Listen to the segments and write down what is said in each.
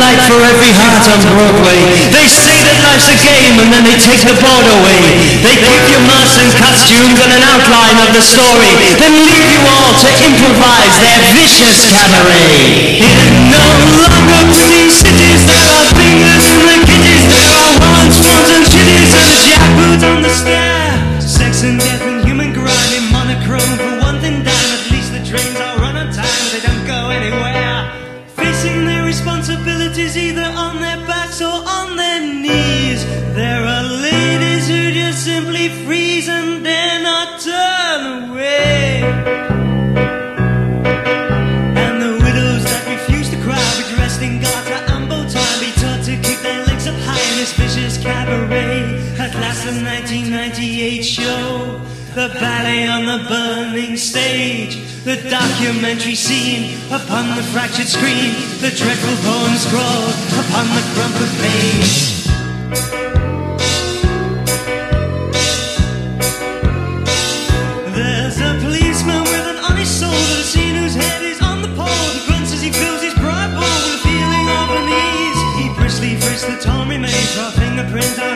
light for every heart on Broadway. They say that life's a game and then they take the board away. They give you masks and costumes and an outline of the story, then leave you all to improvise their vicious cabaret. In no longer pretty cities, there are fingers in the kitties, there are warrants, swans and chitties, and a jackboot on the stair. Burning stage, the documentary scene upon the fractured screen, the dreadful poem scrawled upon the crumpled page. There's a policeman with an honest soul that seen whose head is on the pole. He grunts as he fills his pride bowl with a feeling of unease. He briskly frisks the torn remains, raw fingerprint, our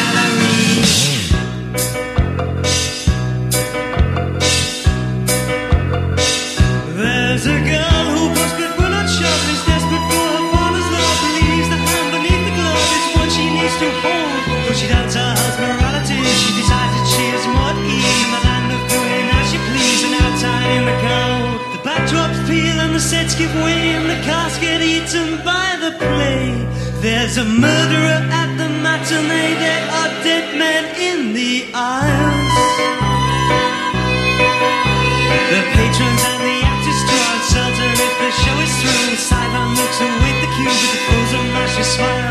give and the cast get eaten by the play. There's a murderer at the matinee. There are dead men in the aisles. The patrons and the actors draw uncertain if the show is through. Sideline looks await the cue with the frozen mashy smiles.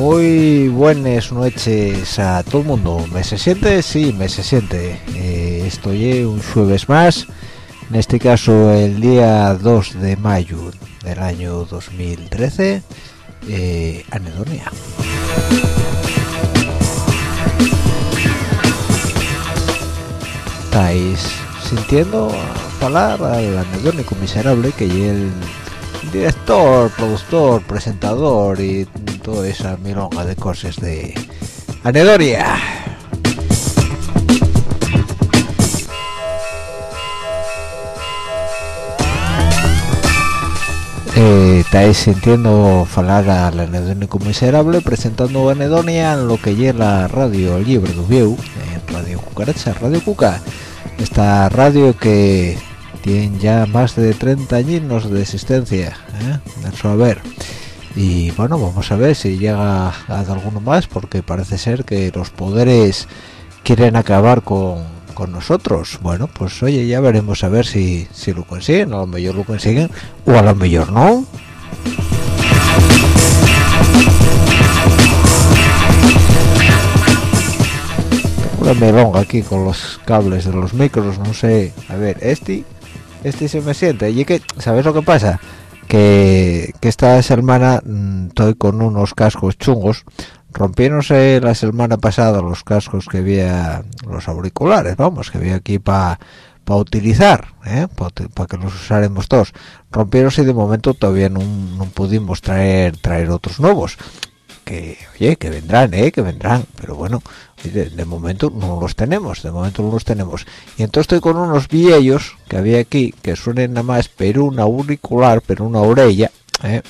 Muy buenas noches a todo el mundo. ¿Me se siente? Sí, me se siente. Eh, estoy un jueves más, en este caso el día 2 de mayo del año 2013, eh, anedonia. ¿Estáis sintiendo hablar al anedónico miserable que es el director, productor, presentador y toda esa milonga de cosas de Anedoria. Eh, estáis sintiendo falar al anedónico miserable presentando Anedonia en lo que lleva la radio libre de en Radio Cucaracha, Radio Cuca. Esta radio que tiene ya más de 30 años de existencia, ¿eh? Eso a ver. Y bueno, vamos a ver si llega a alguno más, porque parece ser que los poderes quieren acabar con, con nosotros. Bueno, pues oye, ya veremos a ver si, si lo consiguen, a lo mejor lo consiguen, o a lo mejor no. una melonga aquí con los cables de los micros no sé. A ver este este se me siente y que sabes lo que pasa que, esta semana mm, estoy con unos cascos chungos. Rompiéndose la semana pasada los cascos que había los auriculares vamos que había aquí para para utilizar ¿eh? para que los usaremos todos. Rompieronse y de momento todavía no, no pudimos traer traer otros nuevos. Que oye que vendrán eh que vendrán. Pero bueno de, momento no los tenemos de momento no los tenemos. Y entonces estoy con unos viejos que había aquí que suenen nada más pero una auricular pero una orella ¿eh?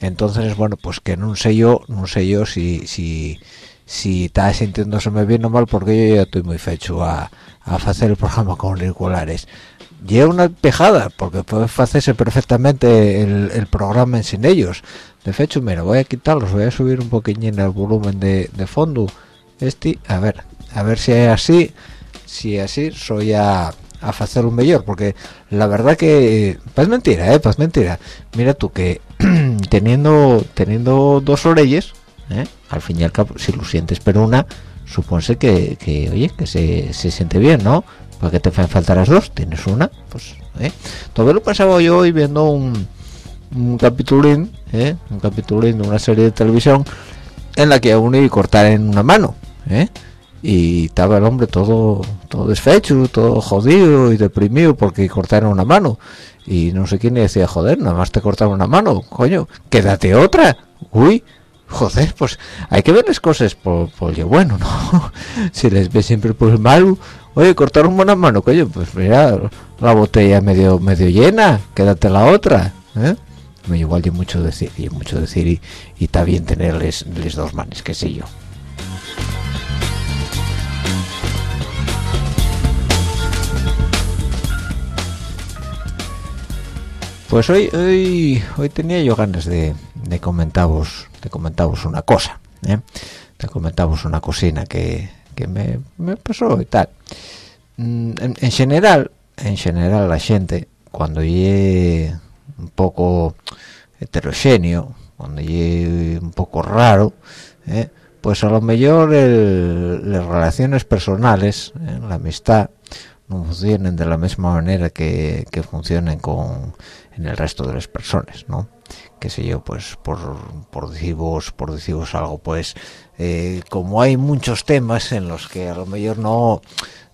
entonces bueno pues que no sé yo no sé yo si si si está sintiéndoseme bien o mal porque yo ya estoy muy fecho a, a hacer el programa con auriculares. Lleva una pejada porque puede hacerse perfectamente el, programa sin ellos. De hecho mira voy a quitarlos voy a subir un poquillín el volumen de fondo este a ver a ver si es así si es así soy a a hacerlo mejor porque la verdad que pues mentira eh pues mentira mira tú que teniendo teniendo dos orellas ¿eh? al fin y al cabo si lo sientes pero una supone que, oye que se, siente bien no porque te faltan las dos tienes una pues ¿eh? todo lo pasaba yo hoy viendo un un capitulín ¿eh? un capitulín de una serie de televisión en la que a uno a cortar en una mano ¿eh? y estaba el hombre todo todo desfecho todo jodido y deprimido porque cortaron una mano y no sé quién le decía joder nada más te cortaron una mano coño quédate otra uy joder pues hay que ver las cosas por, por bueno no si les ve siempre el malo oye cortaron una mano coño pues mira la botella medio medio llena quédate la otra ¿eh? me igual de mucho decir y mucho decir y, y está bien tenerles les dos manes qué sé yo pues hoy hoy hoy tenía yo ganas de, de comentaros de comentaros una cosa ¿eh? de comentaros una cocina que, que me, me, pasó y tal mm, en, en, general en general la gente cuando llegue un poco heterogéneo cuando llegue un poco raro ¿eh? pues a lo mejor las relaciones personales ¿eh? la amistad no funcionen de la misma manera que, que funcionen con en el resto de las personas, ¿no? qué sé yo, pues por, por deciros, por algo, pues eh, como hay muchos temas en los que a lo mejor no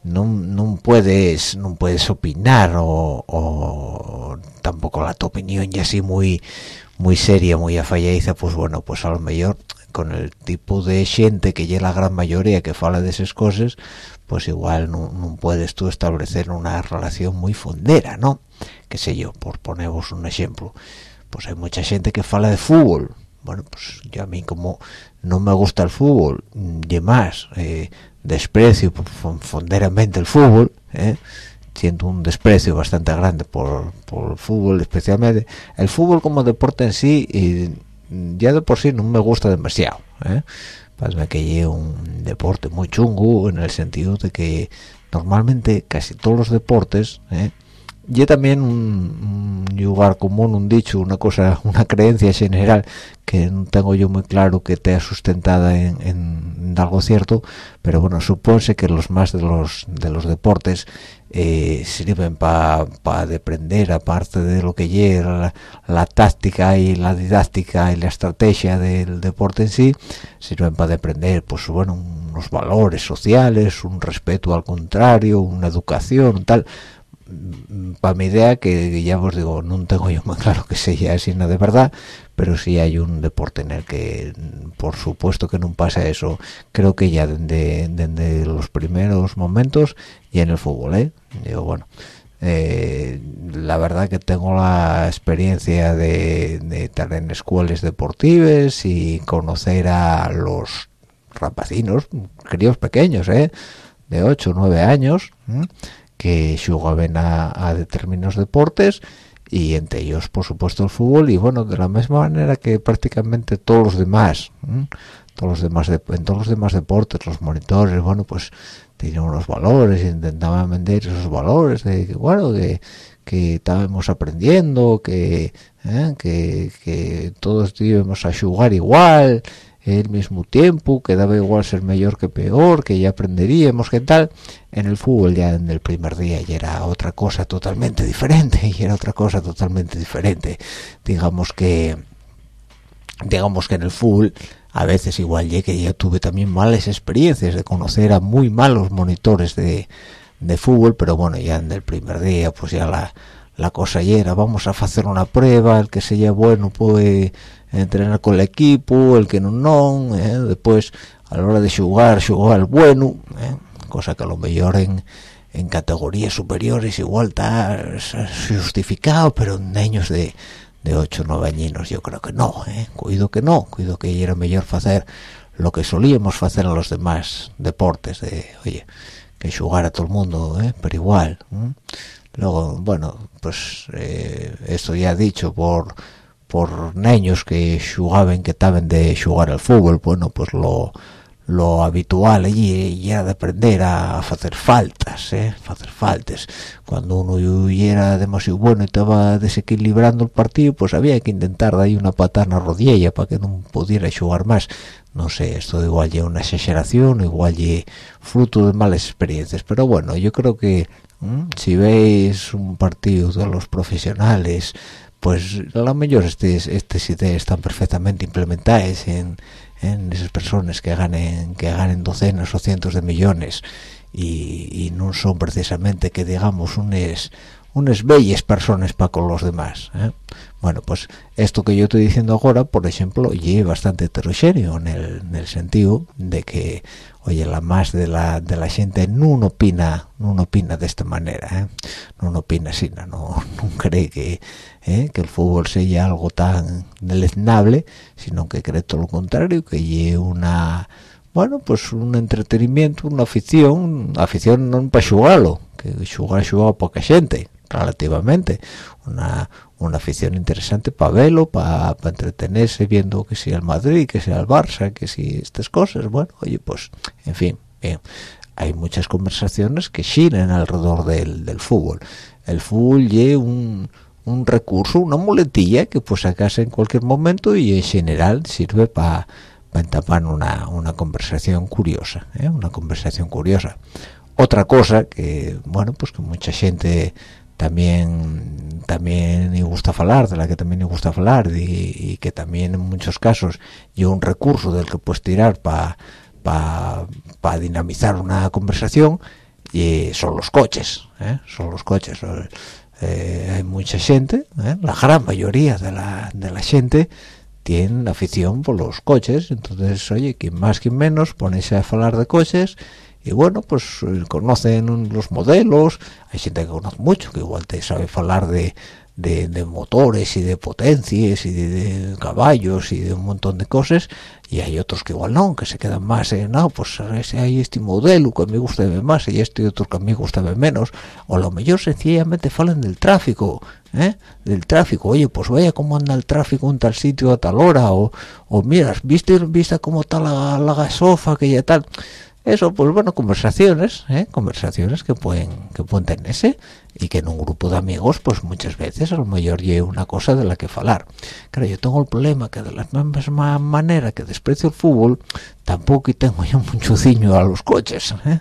no, no puedes no puedes opinar o, o tampoco la tu opinión ya así muy muy seria, muy afalladiza, pues bueno, pues a lo mejor con el tipo de gente que ya la gran mayoría que fala de esas cosas, pues igual no, no puedes tú establecer una relación muy fondera, ¿no? Qué sé yo, por poneros un ejemplo, pues hay mucha gente que fala de fútbol. Bueno, pues yo a mí como no me gusta el fútbol, y más, eh, desprecio fonderamente el fútbol, eh, siento un desprecio bastante grande por, por el fútbol especialmente. El fútbol como deporte en sí, y ya de por sí no me gusta demasiado. Eh. Pasa que es un deporte muy chungo en el sentido de que normalmente casi todos los deportes eh, y también un, lugar común, un dicho, una cosa, una creencia general que no tengo yo muy claro que te sustentada en, en, algo cierto, pero bueno, supone que los más de los de los deportes eh, sirven para pa aprender, aparte de lo que lleva la, la, táctica y la didáctica y la estrategia del deporte en sí, sirven para aprender, pues bueno, unos valores sociales, un respeto al contrario, una educación, tal para mi idea que ya os digo no tengo yo muy claro que sea nada de verdad pero sí hay un deporte en el que por supuesto que no pasa eso creo que ya desde, desde los primeros momentos y en el fútbol ¿eh? digo bueno eh, la verdad que tengo la experiencia de, estar en escuelas deportivas y conocer a los rapacinos críos pequeños ¿eh? de 8 o 9 años. Que jugaban a, determinados deportes y entre ellos por supuesto el fútbol y bueno de la misma manera que prácticamente todos los demás todos los demás de, en todos los demás deportes los monitores bueno pues tenían unos valores intentaban vender esos valores de que bueno que, que estábamos aprendiendo que, ¿eh? que, que todos íbamos a jugar igual el mismo tiempo que daba igual ser mejor que peor que ya aprenderíamos que tal. En el fútbol ya en el primer día ya era otra cosa totalmente diferente y era otra cosa totalmente diferente. Digamos que digamos que en el fútbol a veces igual ya que ya tuve también malas experiencias de conocer a muy malos monitores de, de fútbol pero bueno ya en el primer día pues ya la, la cosa ya era vamos a hacer una prueba el que sea bueno puede entrenar con el equipo el que no no eh, después a la hora de jugar jugar bueno eh, cosa que a lo mejor en, en categorías superiores igual está justificado pero en años de de 8 o 9 añinos yo creo que no ¿eh? cuido que no cuido que era mejor hacer lo que solíamos hacer en los demás deportes de oye que jugar a todo el mundo ¿eh? pero igual luego bueno pues eh, esto ya dicho por por niños que jugaban que estaban de jugar al fútbol bueno pues lo lo habitual allí era de aprender a hacer faltas, ¿eh? hacer faltas. Cuando uno era demasiado bueno y estaba desequilibrando el partido, pues había que intentar dar una patana rodilla para que no pudiera jugar más. No sé, esto igual ya una exageración, igual ya fruto de malas experiencias. Pero bueno, yo creo que si veis un partido de los profesionales, pues a lo mejor estas ideas están perfectamente implementadas en esas personas que ganen que ganen docenas o cientos de millones y, no son precisamente que digamos unas unas bellas personas para con los demás ¿eh? bueno pues esto que yo estoy diciendo ahora por ejemplo es bastante heterogéneo en el, sentido de que oye la más de la de la gente no opina no opina de esta manera ¿eh? no opina así no, no cree que ¿eh? que el fútbol sea algo tan deleznable sino que cree todo lo contrario que es una bueno pues un entretenimiento una afición afición no para jugarlo que jugar jugado poca gente relativamente una, una afición interesante para verlo para entretenerse viendo que sea el Madrid que sea el Barça que si estas cosas bueno oye pues en fin hay muchas conversaciones que giran alrededor del, fútbol el fútbol es un recurso, una muletilla que pues sacas en cualquier momento y en general sirve para una, una conversación curiosa, ¿eh? una conversación curiosa. Otra cosa que, bueno, pues que mucha gente también también le gusta hablar, de la que también le gusta hablar y, que también en muchos casos lleva un recurso del que puedes tirar para para dinamizar una conversación y son los coches, ¿eh? son los coches. Eh, hay mucha gente, ¿eh? la gran mayoría de la, de la gente tiene afición por los coches, entonces, oye, quien más, quien menos, ponerse a hablar de coches y bueno, pues eh, conocen los modelos, hay gente que conoce mucho, que igual te sabe hablar de, de, motores y de potencias y de, caballos y de un montón de cosas y hay otros que igual no, que se quedan más en, no, pues hay este modelo que a mí gusta más y este otro que a mí gusta menos o lo mejor sencillamente falan del tráfico ¿eh? del tráfico, oye, pues vaya cómo anda el tráfico en tal sitio a tal hora o, o miras, viste, viste cómo está la, la gasofa que ya tal eso pues bueno conversaciones ¿eh? conversaciones que pueden que pueden tenerse y que en un grupo de amigos pues muchas veces a lo mejor lleve una cosa de la que hablar claro yo tengo el problema que de la misma manera que desprecio el fútbol tampoco tengo yo mucho ciño a los coches ¿eh?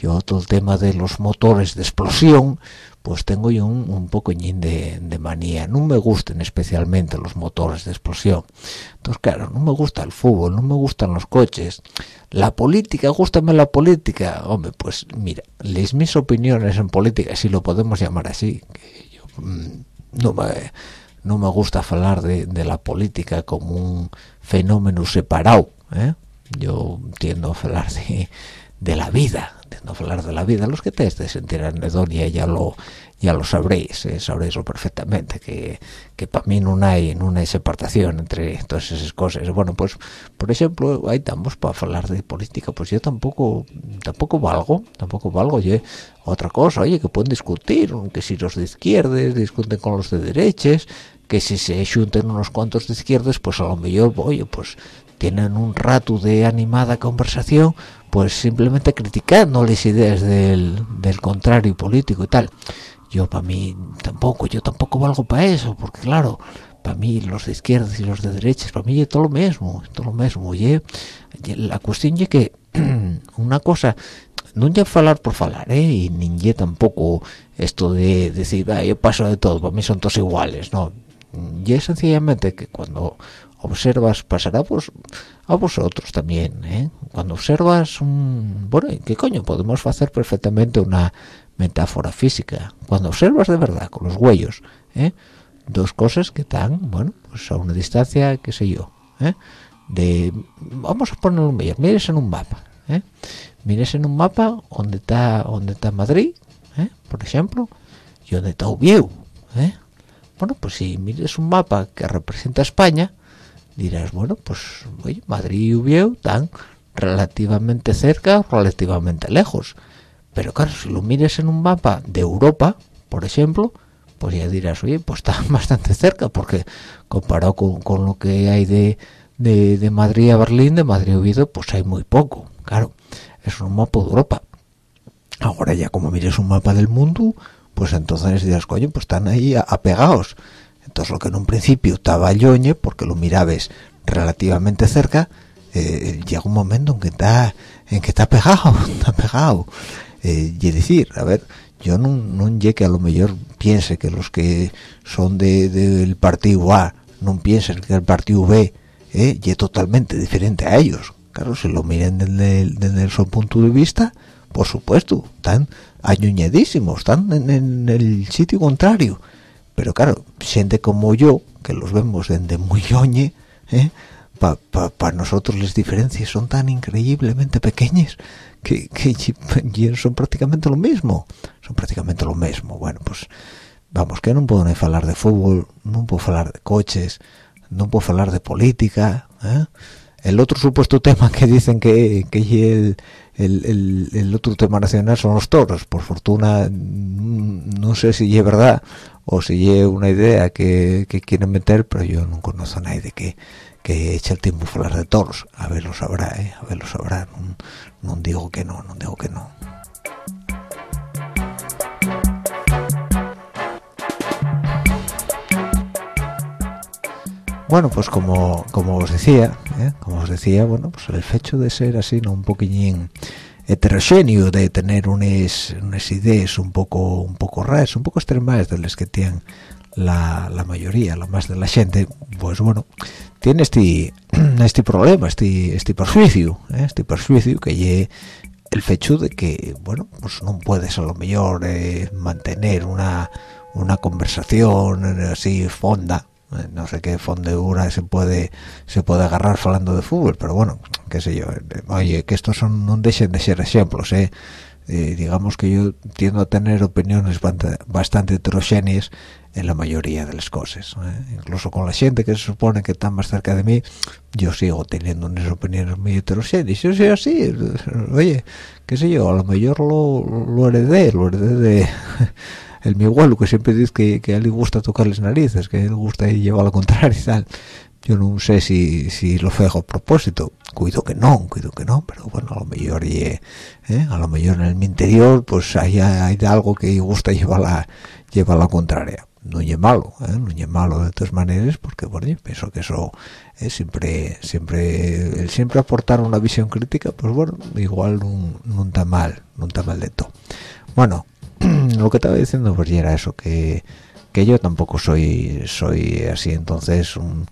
yo todo el tema de los motores de explosión pues tengo yo un, un poco de, de, manía. No me gustan especialmente los motores de explosión. Entonces, claro, no me gusta el fútbol, no me gustan los coches. La política, gustame la política. Hombre, pues mira, les mis opiniones en política, si lo podemos llamar así. Que yo, mm, no me no me gusta hablar de, de, la política como un fenómeno separado. ¿eh? Yo tiendo a hablar de, de la vida, no hablar de la vida los que te en anedonia ya lo ya lo sabréis eh, sabréis perfectamente que, que para mí no hay no hay separación entre todas esas cosas. Bueno pues por ejemplo ahí estamos para hablar de política pues yo tampoco tampoco valgo tampoco valgo oye otra cosa oye que pueden discutir que si los de izquierdas discuten con los de derechas que si se junten unos cuantos de izquierdas pues a lo mejor oye pues tienen un rato de animada conversación pues simplemente criticando las ideas del, del contrario político y tal. Yo para mí tampoco yo tampoco valgo para eso porque claro para mí los de izquierdas y los de derechas para mí es todo lo mismo todo lo mismo. Y la cuestión es que una cosa no ya falar por falar ¿eh? y ni tampoco esto de decir yo paso de todo para mí son todos iguales no. Y es sencillamente que cuando observas pasará pues a vosotros también ¿eh? cuando observas un bueno qué coño podemos hacer perfectamente una metáfora física cuando observas de verdad con los huellos ¿eh? dos cosas que están bueno pues a una distancia qué sé yo ¿eh? vamos a ponerlo mejor mires en un mapa ¿eh? mires en un mapa donde está donde está Madrid ¿eh? por ejemplo y donde está Ubieu ¿eh? bueno pues si mires un mapa que representa España dirás bueno pues oye, Madrid y Ubieu están relativamente cerca relativamente lejos pero claro si lo mires en un mapa de Europa por ejemplo pues ya dirás oye pues está bastante cerca porque comparado con, lo que hay de, de, Madrid a Berlín de Madrid a Oviedo pues hay muy poco. Claro es un mapa de Europa. Ahora ya como mires un mapa del mundo pues entonces dirás coño pues están ahí apegados entonces lo que en un principio estaba lloñe porque lo mirabes relativamente cerca eh, llega un momento en que está en que está pegado está pegado. Eh, y decir a ver yo no, no llegue a lo mejor piense que los que son del partido A no piensen que el partido B eh, es totalmente diferente a ellos. Claro si lo miren desde, desde su punto de vista por supuesto están añuñadísimos están en, el sitio contrario pero claro gente como yo que los vemos desde muy oñe ¿eh? para nosotros las diferencias son tan increíblemente pequeñas que, que son prácticamente lo mismo son prácticamente lo mismo bueno pues vamos que no puedo ni hablar de fútbol no puedo hablar de coches no puedo hablar de política ¿eh? el otro supuesto tema que dicen que, que el, otro tema nacional son los toros. Por fortuna no sé si es verdad o si es una idea que, que quieren meter pero yo no conozco a nadie que que eche el hablar de toros. A ver lo sabrá ¿eh? a ver lo sabrá. No, digo que no no digo que no bueno pues como como os decía ¿eh? como os decía bueno pues el hecho de ser así no un poquillín heterogéneo de tener unas, unas ideas un poco un poco raras un poco extremas de las que tienen la, la mayoría lo más de la gente pues bueno tiene este este problema este este perjuicio ¿eh? este perjuicio que lle el hecho de que bueno pues no puedes a lo mejor eh, mantener una una conversación así fonda eh, no sé qué fondura se puede se puede agarrar hablando de fútbol pero bueno qué sé yo. Oye que estos son no dejen de ser ejemplos eh. Eh, digamos que yo tiendo a tener opiniones bastante heterogéneas en la mayoría de las cosas ¿eh? incluso con la gente que se supone que está más cerca de mí yo sigo teniendo unas opiniones muy heterogéneas. Yo soy así oye qué sé yo a lo mejor lo, lo heredé lo heredé de el mi abuelo que siempre dice que, a él le gusta tocar las narices que a él le gusta llevar lo contrario y tal yo no sé si, si lo fejo a propósito cuido que no cuido que no pero bueno a lo mejor ¿eh? a lo mejor en el interior pues hay, hay algo que gusta llevar la lleva la contraria no es malo ¿eh? no es malo de todas maneras porque bueno yo pienso que eso es siempre siempre el siempre aportar una visión crítica pues bueno igual no, está mal no está mal de todo bueno lo que estaba diciendo pues ya era eso que que yo tampoco soy soy así entonces un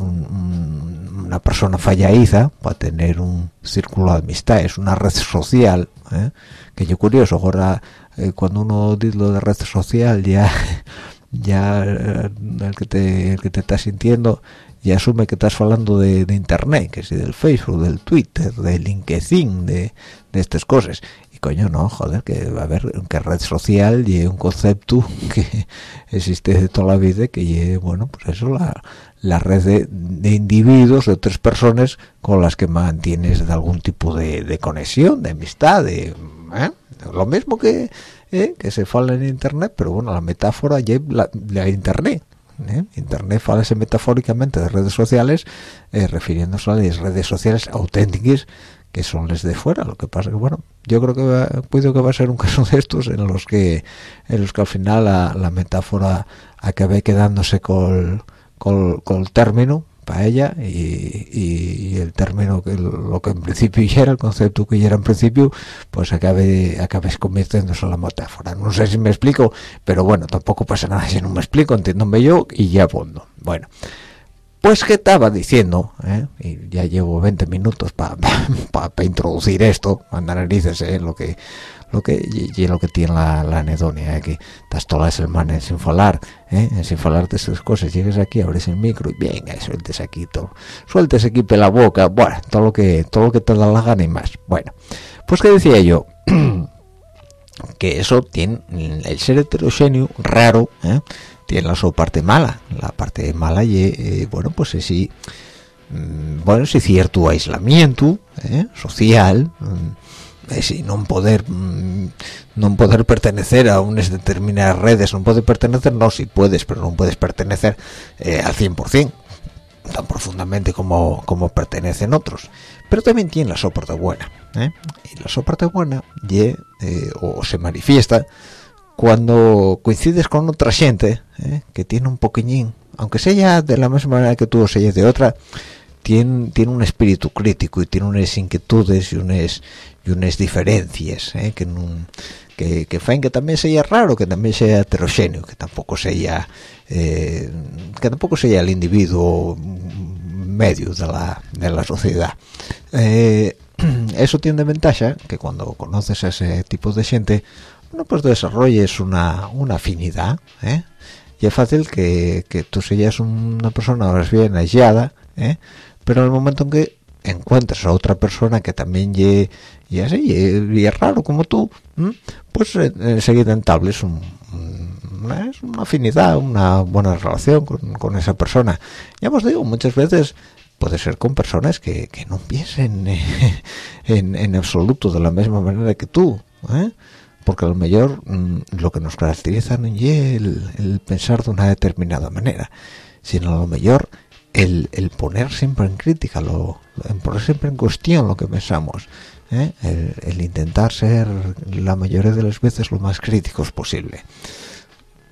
una persona fallaiza para tener un círculo de amistades, una red social, ¿eh? que yo curioso, ahora eh, cuando uno dice lo de red social ya ya eh, el que te el que te está sintiendo ya asume que estás hablando de, internet, que si del Facebook, del Twitter, del LinkedIn, de, de estas cosas coño no joder que va a haber que red social y un concepto que existe de toda la vida que y bueno pues eso la, la red de, individuos de otras personas con las que mantienes de algún tipo de, conexión de amistad de ¿eh? lo mismo que ¿eh? que se fala en internet pero bueno la metáfora ya la, la internet ¿eh? internet falase metafóricamente de redes sociales refiriéndose a las redes sociales auténticas que son les de fuera. Lo que pasa que bueno yo creo que va, que va a ser un caso de estos en los que en los que al final la, metáfora acabe quedándose con con el término para ella y, el término que lo que en principio ya era el concepto que ya era en principio pues acabe acabes convirtiéndose en la metáfora. No sé si me explico pero bueno tampoco pasa nada si no me explico entiéndome yo y ya fondo bueno pues que estaba diciendo ¿eh? y ya llevo 20 minutos para introducir esto mandar narices ¿eh? lo que lo que y, lo que tiene la, la anedonia ¿eh? que estás todas las semanas sin falar ¿eh? sin falar de esas cosas llegues aquí abres el micro y venga sueltes aquí todo sueltes aquí la boca bueno todo lo que todo lo que te da la gana y más bueno pues que decía yo que eso tiene el ser heterogéneo raro ¿eh? Tiene la su mala la parte mala y eh, bueno pues es sí mm, bueno si cierto aislamiento social mm, si no poder mm, no poder pertenecer a unas determinadas redes no puede pertenecer no si puedes pero no puedes pertenecer eh, al 100% tan profundamente como como pertenecen otros pero también tiene la soporte buena ¿eh? y la soporte buena y, eh, o se manifiesta cuando coincides con otra gente que tiene un poquillín aunque sea de la misma manera que tú o sea de otra tiene, tiene un espíritu crítico y tiene unas inquietudes y unas y unas diferencias ¿eh? que, que, que que también sea raro que también sea heterogéneo que tampoco sea eh, que tampoco sea el individuo medio de la, de la sociedad eh, eso tiene ventaja que cuando conoces a ese tipo de gente bueno pues desarrolles una, una afinidad y es fácil que, que tú seas una persona más bien aislada pero en el momento en que encuentras a otra persona que también y, así y, es raro como tú pues enseguida entables un, una, una afinidad una buena relación con, con, esa persona. Ya os digo muchas veces puede ser con personas que, que no piensen en, en, absoluto de la misma manera que tú ¿eh? Porque a lo mejor mm, lo que nos caracteriza no es el, el pensar de una determinada manera sino a lo mejor el, el, poner siempre en crítica, lo, poner siempre en cuestión lo que pensamos, ¿eh? el, intentar ser la mayoría de las veces lo más críticos posible.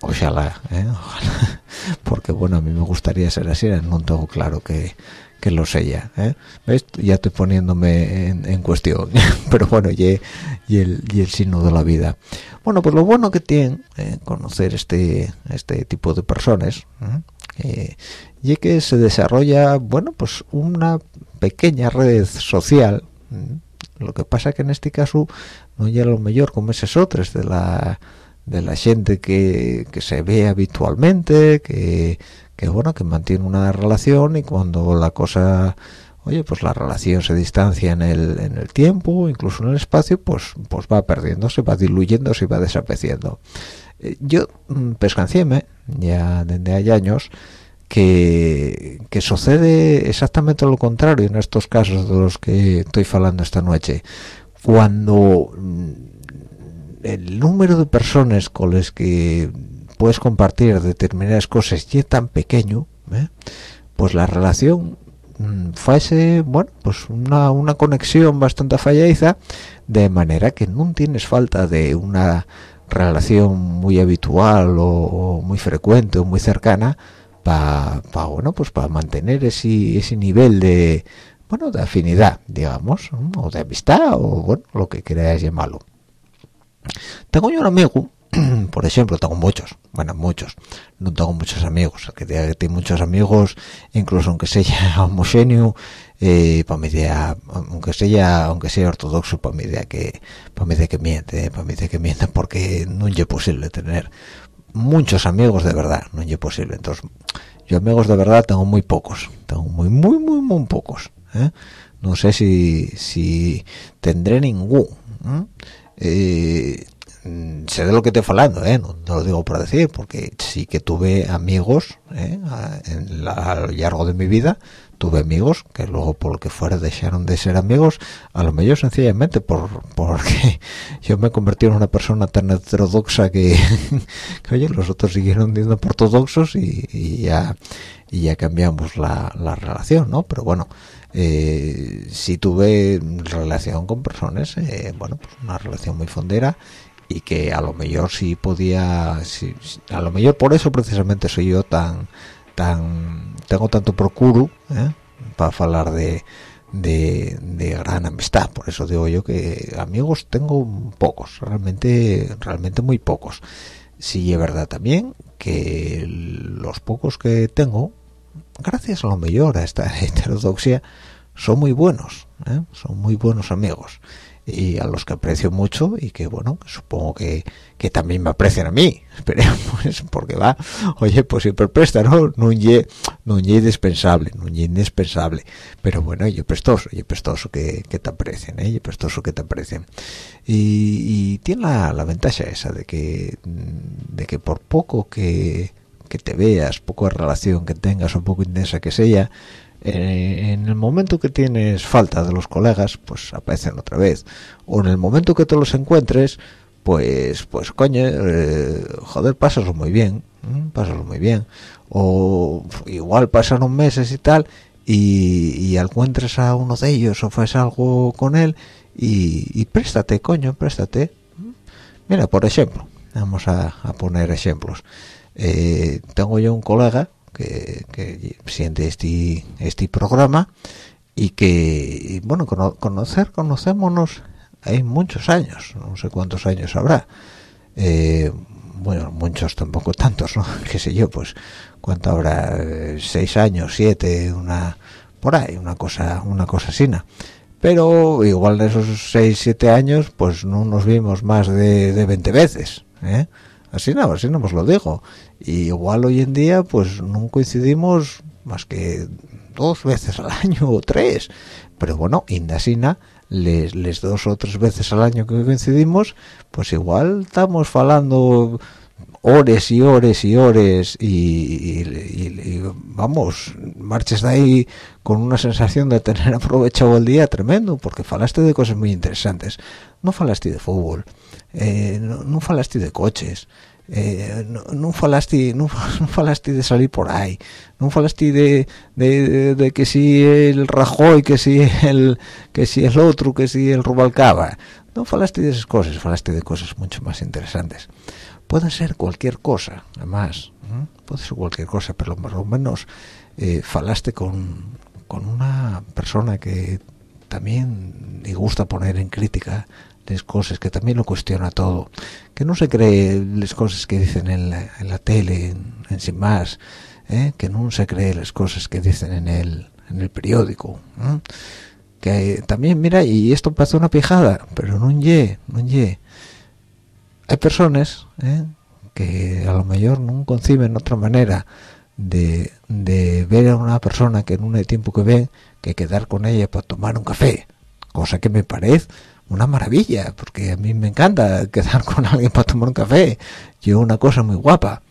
Ojalá, ¿eh? Ojalá, porque bueno, a mí me gustaría ser así, no tengo claro que, que lo sea, ¿eh? Ya estoy poniéndome en, cuestión, pero bueno, y, el, signo de la vida. Bueno, pues lo bueno que tiene ¿eh? conocer este, este tipo de personas, ¿eh? y que se desarrolla bueno pues una pequeña red social lo que pasa que en este caso no llega lo mejor como esas otras de la de la gente que, que se ve habitualmente que, que bueno que mantiene una relación y cuando la cosa oye pues la relación se distancia en el, en el tiempo incluso en el espacio pues pues va perdiéndose va diluyéndose y va desapareciendo. Eh, yo mm, pescanciéme ya desde hay años que, sucede exactamente lo contrario en estos casos de los que estoy hablando esta noche. Cuando mm, el número de personas con las que puedes compartir determinadas cosas y es tan pequeño ¿eh? pues la relación mm, fue bueno pues una, una conexión bastante falladiza de manera que no tienes falta de una relación muy habitual o muy frecuente o muy cercana para bueno pues para mantener ese ese nivel de bueno de afinidad digamos o de amistad o bueno lo que queráis llamarlo tengo yo un amigo por ejemplo tengo muchos bueno muchos no tengo muchos amigos que tengo muchos amigos incluso aunque sea homogéneo eh, para mi idea aunque sea aunque sea ortodoxo para mi idea que para mi idea que miente para mi idea que miente porque no es posible tener muchos amigos de verdad no es posible entonces yo amigos de verdad tengo muy pocos tengo muy muy muy muy pocos ¿eh? no sé si si tendré ningún eh, sé de lo que estoy hablando ¿eh? no, lo digo por decir porque sí que tuve amigos ¿eh? a lo largo de mi vida tuve amigos que luego por lo que fuera dejaron de ser amigos a lo mejor sencillamente por porque yo me convertí en una persona tan heterodoxa que, oye los otros siguieron siendo ortodoxos y, ya y ya cambiamos la, la relación no pero bueno eh, sí tuve relación con personas eh, bueno pues una relación muy fondera y que a lo mejor sí podía a lo mejor por eso precisamente soy yo tan tan tengo tanto procuro ¿eh? para hablar de, de, gran amistad por eso digo yo que amigos tengo pocos realmente realmente muy pocos sí es verdad también que los pocos que tengo gracias a lo mejor a esta heterodoxia son muy buenos ¿eh? son muy buenos amigos y a los que aprecio mucho y que bueno supongo que, que también me aprecian a mí. Esperemos porque va oye pues siempre presta no no es no indispensable no indispensable. Pero bueno yo prestoso yo prestoso que, que te aprecien ¿eh? yo prestoso que te aprecien. Y, y tiene la, la, ventaja esa de que de que por poco que, que te veas poco relación que tengas un poco intensa que sea eh, en el momento que tienes falta de los colegas, pues aparecen otra vez. O en el momento que te los encuentres, pues, pues coño, eh, joder, pásalo muy bien, pásalo muy bien. O igual pasaron meses y tal, y, y encuentres a uno de ellos o fue algo con él, y, préstate, coño, préstate. Mira, por ejemplo, vamos a, poner ejemplos. Eh, tengo yo un colega que, siente este este programa y que bueno conocer conocémonos hay muchos años no sé cuántos años habrá. Eh, bueno muchos tampoco tantos no qué sé yo pues cuánto habrá seis años siete una por ahí una cosa una cosa así pero igual de esos seis siete años pues no nos vimos más de, de 20 veces ¿eh? Así no así no os lo digo. Y igual hoy en día pues no coincidimos más que dos veces al año o tres. Pero bueno indasina les, les dos o tres veces al año que coincidimos pues igual estamos falando horas y horas y horas y, vamos marches de ahí con una sensación de tener aprovechado el día tremendo porque falaste de cosas muy interesantes. No falaste de fútbol eh, no, no falaste de coches. Eh, no, falaste no, falaste de salir por ahí. No falaste de, de, que si el Rajoy que si el que si el otro que si el Rubalcaba. No falaste de esas cosas falaste de cosas mucho más interesantes. Puede ser cualquier cosa además puede ser cualquier cosa pero por lo menos eh, falaste con, con una persona que también le gusta poner en crítica las cosas, que también lo cuestiona todo, que no se cree las cosas que dicen en la, tele, en, sin más, ¿eh? que no se cree las cosas que dicen en el, en el periódico. Que también, mira, y esto parece una pijada, pero no ye, no ye. Hay personas ¿eh? que a lo mejor no conciben otra manera de, de ver a una persona que en un tiempo que ven que quedar con ella para tomar un café, cosa que me parece una maravilla, porque a mí me encanta quedar con alguien para tomar un café, yo una cosa muy guapa,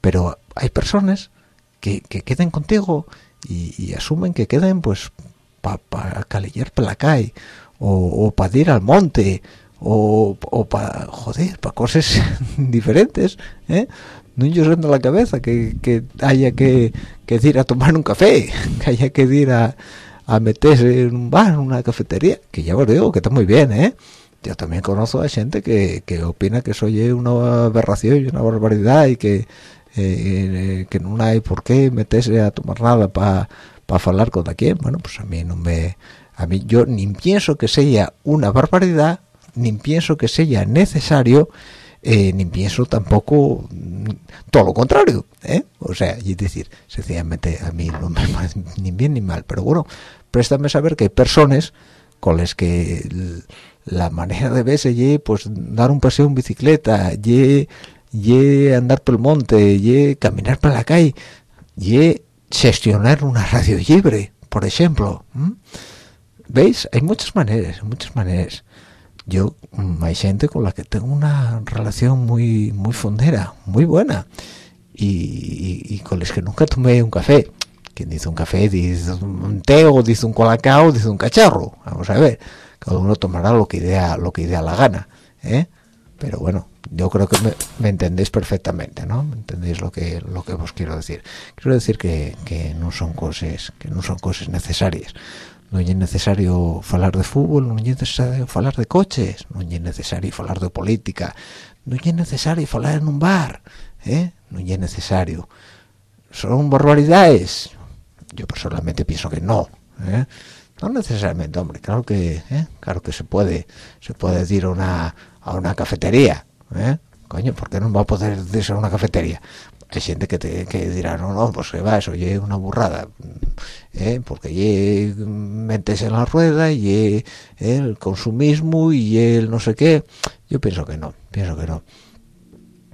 pero hay personas que, que queden contigo y, asumen que queden pues para pa calillar para la calle, o, para ir al monte, o, o para, joder, para cosas diferentes, ¿eh? No yo la cabeza que, que haya que, que ir a tomar un café, que haya que ir a, a meterse en un bar, en una cafetería, que ya os digo que está muy bien, ¿eh? Yo también conozco a gente que, que opina que soy una aberración y una barbaridad y que, eh, que no hay por qué meterse a tomar nada para pa hablar con quien. Bueno, pues a mí no me... A mí yo ni pienso que sea una barbaridad, ni pienso que sea necesario eh, ni pienso tampoco mm, todo lo contrario, ¿eh? O sea, y decir, sencillamente a mí no me parece ni bien ni mal, pero bueno, préstame saber que hay personas con las que la manera de verse y pues dar un paseo en bicicleta, y, y andar por el monte, y caminar por la calle, y gestionar una radio libre, por ejemplo. ¿Veis? Hay muchas maneras, muchas maneras yo hay gente con la que tengo una relación muy muy fondera muy buena y, con los que nunca tomé un café. Quien dice un café dice un té o dice un colacao dice un cacharro. Vamos a ver cada uno tomará lo que idea lo que idea la gana ¿eh? pero bueno yo creo que me, entendéis perfectamente no ¿Me entendéis lo que lo que os quiero decir. Quiero decir que, que no son cosas que no son cosas necesarias no es necesario hablar de fútbol, no es necesario hablar de coches, no es necesario hablar de política, no es necesario hablar en un bar, ¿eh? no es necesario. son barbaridades yo personalmente pienso que no ¿eh? no necesariamente hombre claro que ¿eh? claro que se puede se puede ir a una a una cafetería ¿eh? coño ¿por qué no va a poder decirse a una cafetería hay gente que te que dirá no no pues que va eso es una burrada ¿eh? porque ye mentes en la rueda y el consumismo y el no sé qué yo pienso que no pienso que no.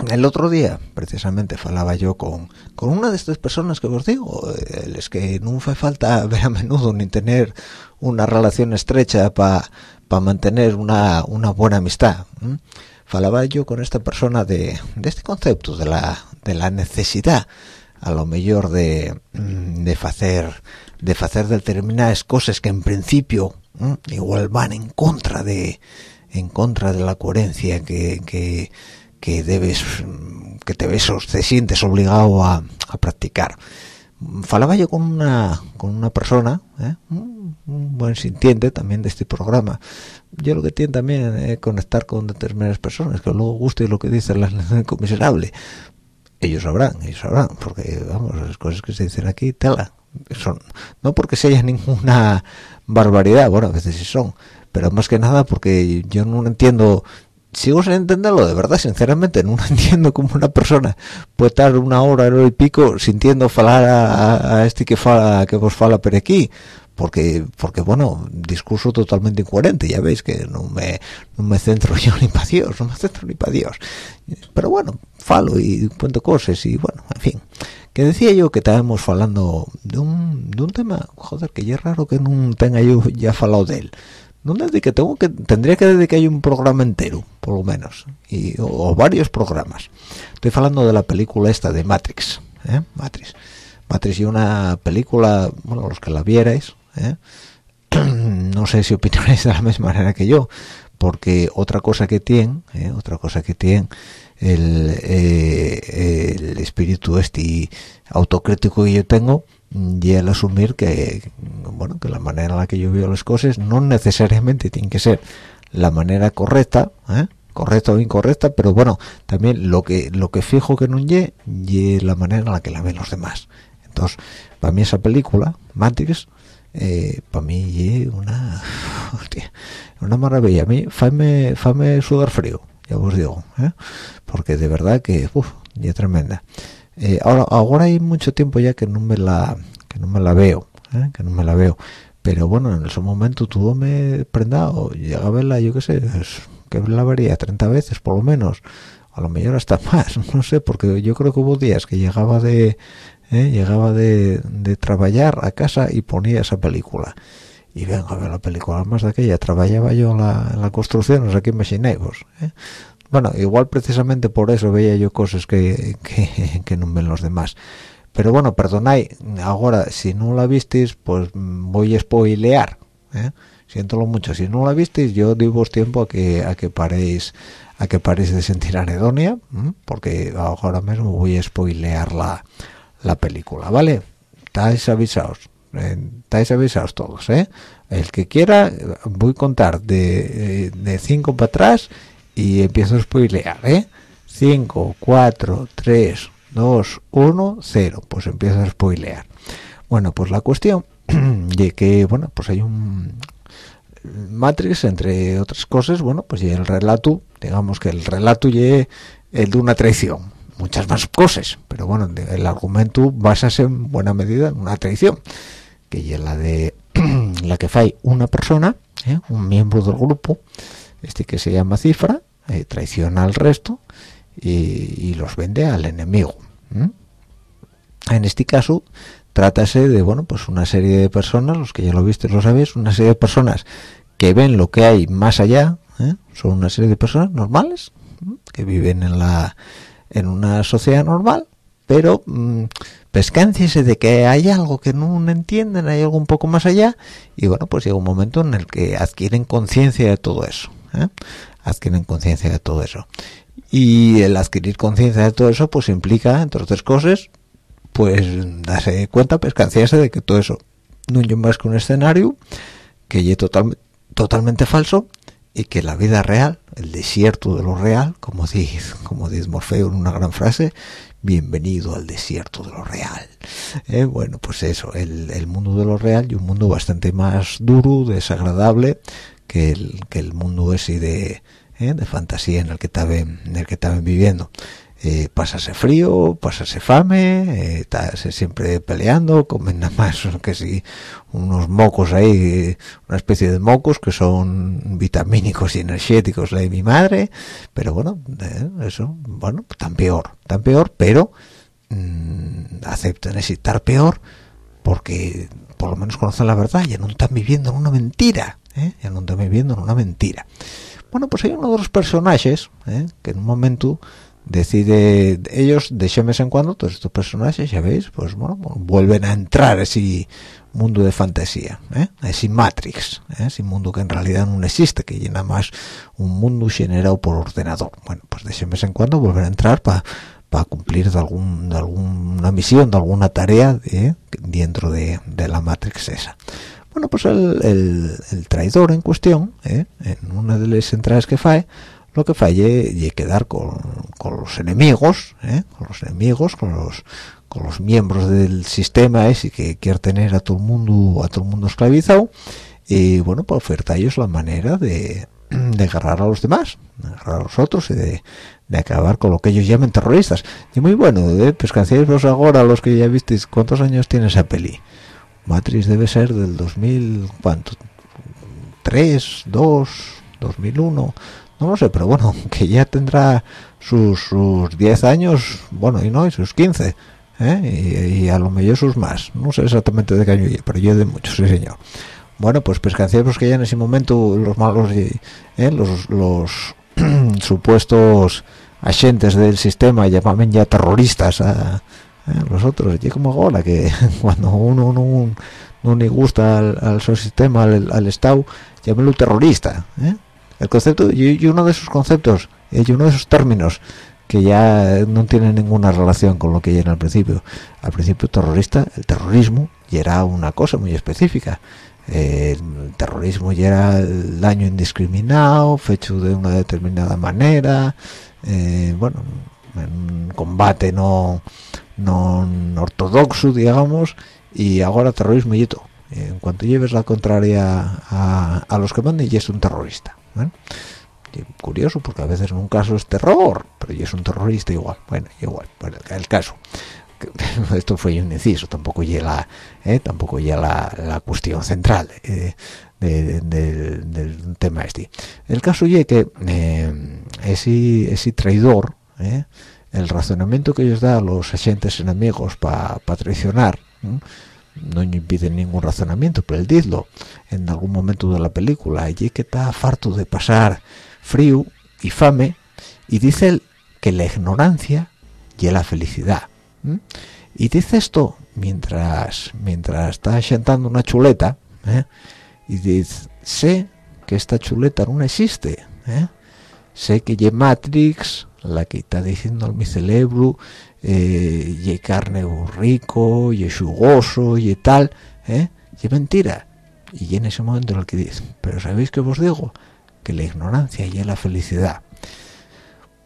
El otro día precisamente falaba yo con, con una de estas personas que os digo es que hace falta ver a menudo ni tener una relación estrecha para mantener una, una buena amistad falaba yo con esta persona de, de este concepto de la, de la necesidad a lo mejor de, de hacer de hacer determinadas cosas que en principio igual van en contra de en contra de la coherencia que, que que debes que te ves te sientes obligado a, practicar. Falaba yo con una con una persona ¿eh? un, buen sintiente también de este programa. Yo lo que tiene también es conectar con determinadas personas que luego guste lo que dice la miserable ellos sabrán ellos sabrán porque vamos las cosas que se dicen aquí tela son no porque se haya ninguna barbaridad bueno a veces sí son pero más que nada porque yo no entiendo sigo sin entenderlo, de verdad, sinceramente, no entiendo cómo una persona puede estar una hora, hora y pico sintiendo falar a, este que fala, que vos fala por aquí, porque, porque bueno, discurso totalmente incoherente, ya veis que no me, no me centro yo ni para Dios, no me centro ni para Dios, pero bueno, y cuento cosas y bueno, en fin, que decía yo que estábamos falando de un, de un tema, joder, que ya es raro que no tenga yo ya falado de él, no que tengo que tendría que dedicar un programa entero por lo menos y o, varios programas estoy hablando de la película esta de Matrix ¿eh? Matrix Matrix y una película bueno los que la vierais ¿eh? no sé si opinaréis de la misma manera que yo porque otra cosa que tiene ¿eh? otra cosa que tiene el, el espíritu este autocrítico que yo tengo y el asumir que bueno que la manera en la que yo veo las cosas no necesariamente tiene que ser la manera correcta ¿eh? correcta o incorrecta pero bueno también lo que lo que fijo que no ye y la manera en la que la ven los demás. Entonces para mí esa película Matrix eh, para mí ye una una maravilla. A mí fame fame sudar frío ya os digo ¿eh? porque de verdad que uff, ya tremenda eh, ahora ahora hay mucho tiempo ya que no me la que no me la veo ¿eh? que no me la veo pero bueno en ese momento tuvo me prendado llega a verla yo qué sé que la vería 30 veces por lo menos a lo mejor hasta más no sé porque yo creo que hubo días que llegaba de ¿eh? llegaba de, de trabajar a casa y ponía esa película y venga a ver la película más de aquella trabajaba yo en la, en la construcción o sea que imaginéis ¿eh? bueno igual precisamente por eso veía yo cosas que, que, no ven los demás. Pero bueno perdonáis ahora si no la visteis pues voy a spoilear ¿eh? siéntolo mucho. Si no la visteis yo digo tiempo a que a que paréis a que paréis de sentir anedonia porque ahora mismo voy a spoilear la, la película vale estáis avisados estáis avisados todos ¿eh? el que quiera voy a contar de, eh, de cinco para atrás y empiezo a spoilear, ¿eh? 5, 4, 3, 2, 1, 0. Pues empiezo a spoilear. Bueno, pues la cuestión de que, bueno, pues hay un Matrix, entre otras cosas, bueno, pues y el relato, digamos que el relato y el de una traición. Muchas más cosas, pero bueno, el argumento basase en buena medida en una traición, que es la de la que fue una persona, ¿eh? un miembro del grupo, este que se llama Cifra, eh, traiciona al resto y, los vende al enemigo en este caso trátase de bueno pues una serie de personas los que ya lo viste lo sabéis una serie de personas que ven lo que hay más allá ¿eh? son una serie de personas normales que viven en la en una sociedad normal pero mmm, de que hay algo que no entienden hay algo un poco más allá y bueno pues llega un momento en el que adquieren conciencia de todo eso ¿eh? adquieren conciencia de todo eso y el adquirir conciencia de todo eso pues implica entre otras cosas pues darse cuenta pescanciarse de que todo eso no es más que un escenario que es total, totalmente falso y que la vida real, el desierto de lo real, como dice, como dice Morfeo en una gran frase, bienvenido al desierto de lo real. Eh, bueno, pues eso, el, mundo de lo real y un mundo bastante más duro, desagradable que el, que el mundo ese de, eh, de fantasía en el que estaban en el que estaban viviendo eh, pásase frío, pásase fame, eh, siempre peleando, comen nada más que si unos mocos ahí, una especie de mocos que son vitamínicos y energéticos de mi madre, pero bueno, eh, eso, bueno, tan peor, tan peor, pero mmm, aceptan necesitar peor porque por lo menos conocen la verdad, ya no están viviendo en una mentira, ¿eh? ya no están viviendo en una mentira. Bueno, pues hay uno de los personajes que en un momento decide ellos de mes en cuando todos estos personajes ya veis pues bueno vuelven a entrar a ese mundo de fantasía ¿eh? ese matrix ¿eh? ese mundo que en realidad no existe que llena más un mundo generado por ordenador bueno pues de mes en cuando vuelven a entrar para cumplir de algún alguna misión de alguna tarea ¿eh? dentro de, la matrix esa bueno pues el, el, traidor en cuestión ¿eh? en una de las entradas que fae lo que falle y quedar con, con los enemigos, ¿eh? con los enemigos, con los con los miembros del sistema ese que quiere tener a todo el mundo a todo el mundo esclavizado y bueno para ofertar ellos la manera de, de agarrar a los demás de agarrar a los otros y de, de, acabar con lo que ellos llaman terroristas. Y muy bueno ¿eh? pescancéis vos ahora los que ya visteis cuántos años tiene esa peli Matrix debe ser del 2000 cuánto 3 2 2001 no lo sé, pero bueno, que ya tendrá sus, sus 10 años, bueno, y no, y sus 15, ¿eh? y, a lo mejor sus más, no sé exactamente de qué año, pero yo de muchos, sí señor. Bueno, pues pescancieros que ya en ese momento los malos, ¿eh? los, los supuestos agentes del sistema llamaban ya terroristas a, ¿eh? los otros, y como ahora que cuando uno no, no, le gusta al, al sistema, al, al Estado, llámelo terrorista, ¿eh? El concepto y, uno de esos conceptos y uno de esos términos que ya no tienen ninguna relación con lo que era al principio. Al principio terrorista el terrorismo ya era una cosa muy específica. El terrorismo ya era el daño indiscriminado hecho de una determinada manera eh, bueno un combate no no ortodoxo digamos y ahora terrorismo y todo. En cuanto lleves la contraria a, a los que mandan ya es un terrorista curioso porque a veces en un caso es terror pero yo es un terrorista igual. Bueno igual el caso. Esto fue un inciso tampoco llega eh, tampoco llega la, cuestión central eh, del tema este. El caso es que eh, ese, ese traidor eh, el razonamiento que ellos dan a los agentes enemigos para traicionar no impide ningún razonamiento, pero el dizlo en algún momento de la película, allí que está farto de pasar frío y fame, y dice él que la ignorancia y la felicidad. Y dice esto mientras mientras está sentando una chuleta, ¿eh? y dice, sé que esta chuleta no existe, ¿eh? sé que ye Matrix, la que está diciendo mi cerebro, eh, y carne rico, y jugoso, y tal, ¿eh? Y mentira. Y en ese momento en el que dice, pero ¿sabéis que os digo? Que la ignorancia y la felicidad.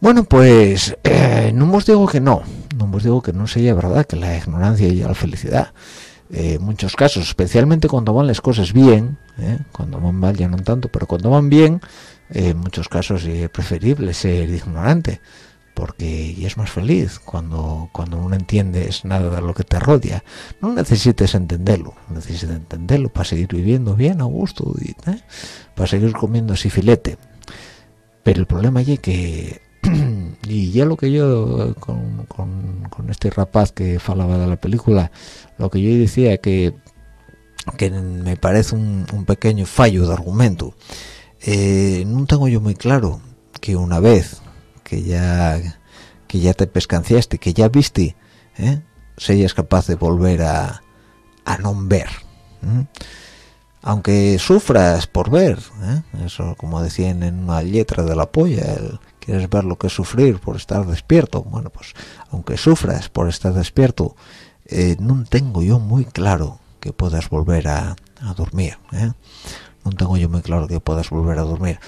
Bueno, pues eh, no os digo que no, no os digo que no sea verdad que la ignorancia y la felicidad. Eh, en muchos casos, especialmente cuando van las cosas bien, cuando van mal ya no tanto, pero cuando van bien, en muchos casos es preferible ser ignorante porque es más feliz cuando cuando no entiendes nada de lo que te rodea. No necesites entenderlo necesitas entenderlo para seguir viviendo bien a gusto y ¿eh? para seguir comiendo así filete. Pero el problema es que y ya lo que yo con, con, este rapaz que falaba de la película lo que yo decía que que me parece un, pequeño fallo de argumento. Eh, no tengo yo muy claro que una vez que ya que ya te pescanciaste, que ya viste, ¿eh? seas capaz de volver a, a no ver. Aunque sufras por ver, ¿eh? eso como decían en una letra de la polla, quieres ver lo que es sufrir por estar despierto. Bueno, pues aunque sufras por estar despierto, eh, no tengo yo muy claro que puedas volver a, a dormir. ¿eh? No tengo yo muy claro que puedas volver a dormir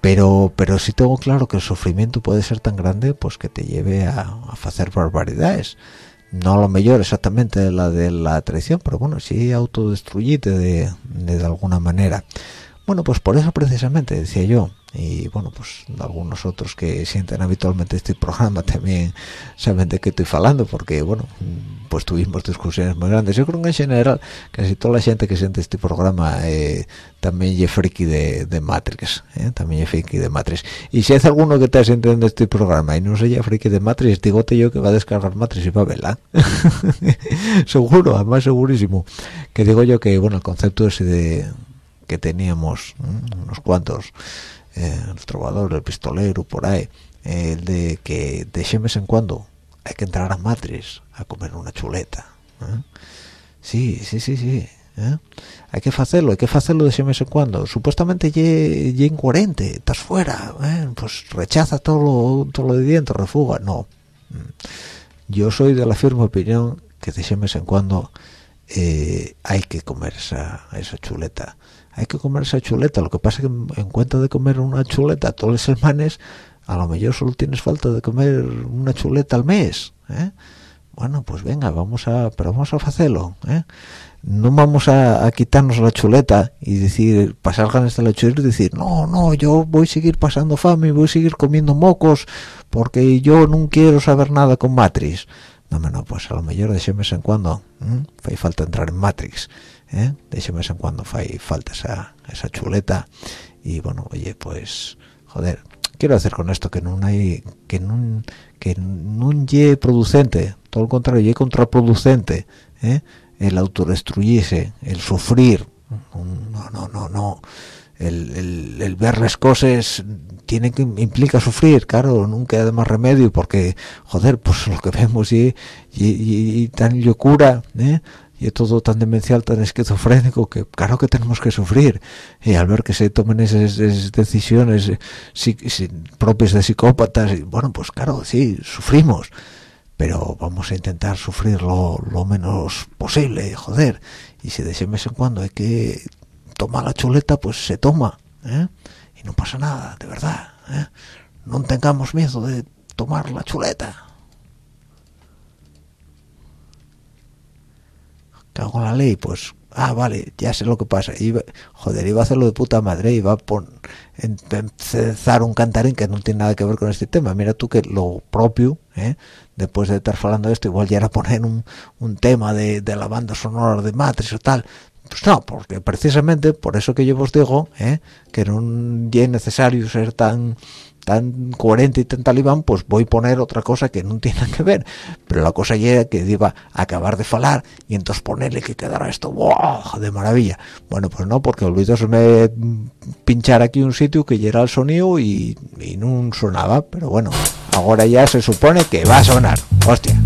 pero pero sí tengo claro que el sufrimiento puede ser tan grande pues que te lleve a, hacer barbaridades. No lo mejor exactamente la de la traición pero bueno sí autodestruyite de, de alguna manera. Bueno pues por eso precisamente decía yo y bueno pues algunos otros que sienten habitualmente este programa también saben de qué estoy hablando porque bueno pues tuvimos discusiones muy grandes. Yo creo que en general casi toda la gente que siente este programa eh, también es friki de, Matrix eh, también es friki de Matrix. Y si hay alguno que está sintiendo este programa y no se ya friki de Matrix digote yo que va a descargar Matrix y va a verla. Seguro además segurísimo. Que digo yo que bueno el concepto ese de que teníamos unos cuantos el trovador, el pistolero, por ahí, el de que de vez en cuando hay que entrar a Matrix a comer una chuleta. ¿eh? Sí, sí, sí, sí. ¿eh? Hay que hacerlo, hay que hacerlo de vez en cuando. Supuestamente ya incoherente, estás fuera, ¿eh? pues rechaza todo lo, todo lo de dentro, refuga. No. Mm. Yo soy de la firme opinión que de vez en cuando hay que comer esa, esa chuleta hay que comer esa chuleta lo que pasa es que en cuenta de comer una chuleta todos los semanas a lo mejor solo tienes falta de comer una chuleta al mes ¿eh? bueno pues venga vamos a pero vamos a hacerlo ¿eh? no vamos a, quitarnos la chuleta y decir pasar ganas de la chuleta y decir no no yo voy a seguir pasando fame voy a seguir comiendo mocos porque yo no quiero saber nada con Matrix no no pues a lo mejor de vez en cuando hay falta entrar en Matrix ¿eh? de mes en cuando fai falta esa, esa chuleta y bueno oye pues joder quiero hacer con esto que no hay que no que no ye producente todo lo contrario ye contraproducente ¿eh? el autodestruirse el sufrir no no no no el, el, ver las cosas tiene que implica sufrir claro nunca hay más remedio porque joder pues lo que vemos y, y, y tan locura ¿eh? Y es todo tan demencial, tan esquizofrénico, que claro que tenemos que sufrir. Y al ver que se tomen esas, decisiones eh, propias de psicópatas, y, bueno, pues claro, sí, sufrimos, pero vamos a intentar sufrir lo, menos posible, joder. Y si de ese mes en cuando hay que tomar la chuleta, pues se toma, ¿eh? y no pasa nada, de verdad. ¿eh? No tengamos miedo de tomar la chuleta. Cago la ley pues ah vale ya sé lo que pasa iba, joder iba a hacerlo de puta madre iba a empezar un cantarín que no tiene nada que ver con este tema mira tú que lo propio ¿eh? después de estar hablando de esto igual ya era poner un, un tema de, de, la banda sonora de Matrix o tal pues no porque precisamente por eso que yo os digo ¿eh? que no es necesario ser tan tan coherente y tan talibán, pues voy a poner otra cosa que no tiene que ver. Pero la cosa ya que iba a acabar de falar y entonces ponerle que quedara esto de maravilla. Bueno, pues no, porque me pinchar aquí un sitio que ya era el sonido y, y no sonaba. Pero bueno, ahora ya se supone que va a sonar. Hostia.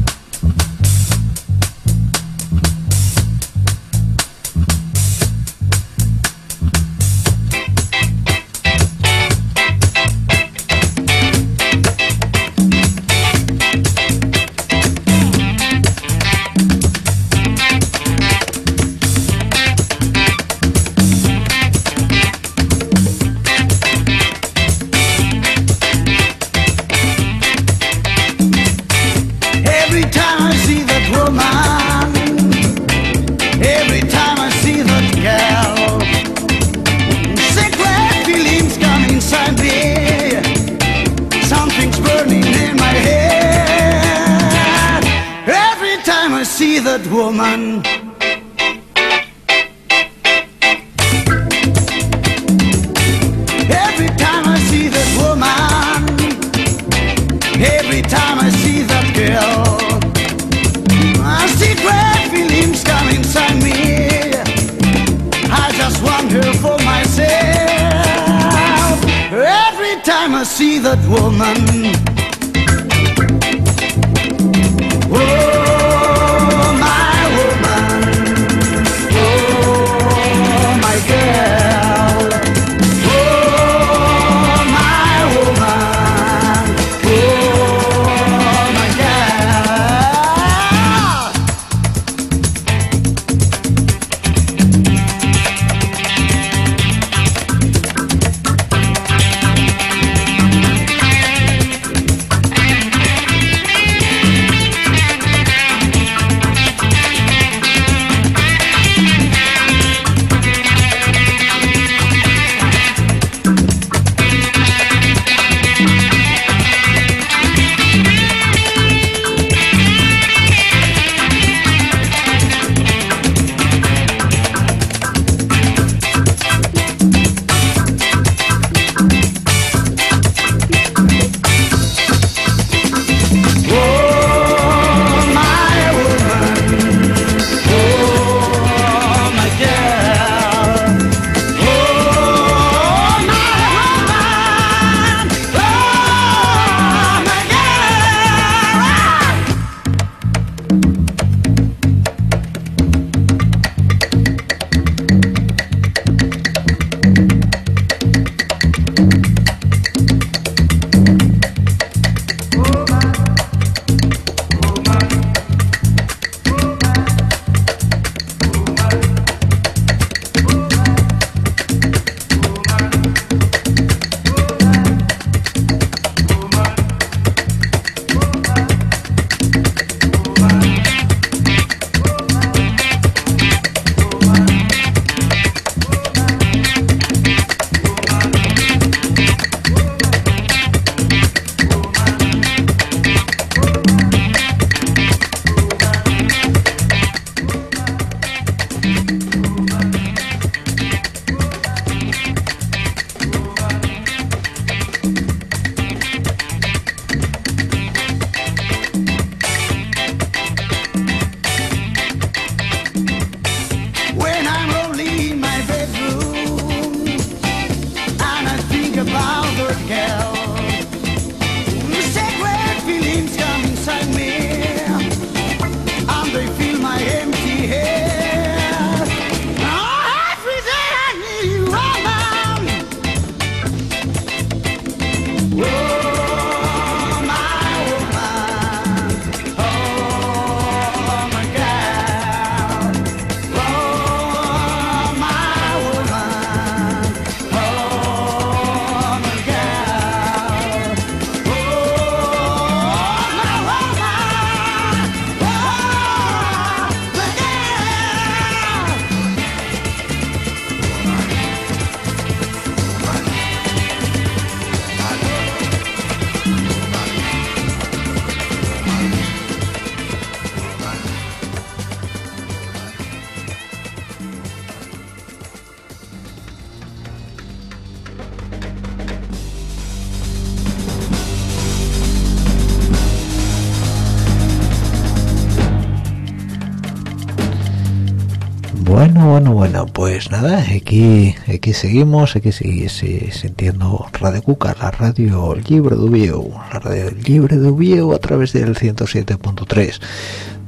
Pues nada, aquí, aquí seguimos, aquí sigue sintiendo Radio Cuca, la radio libre de Oviedo, la radio libre de Oviedo a través del 107.3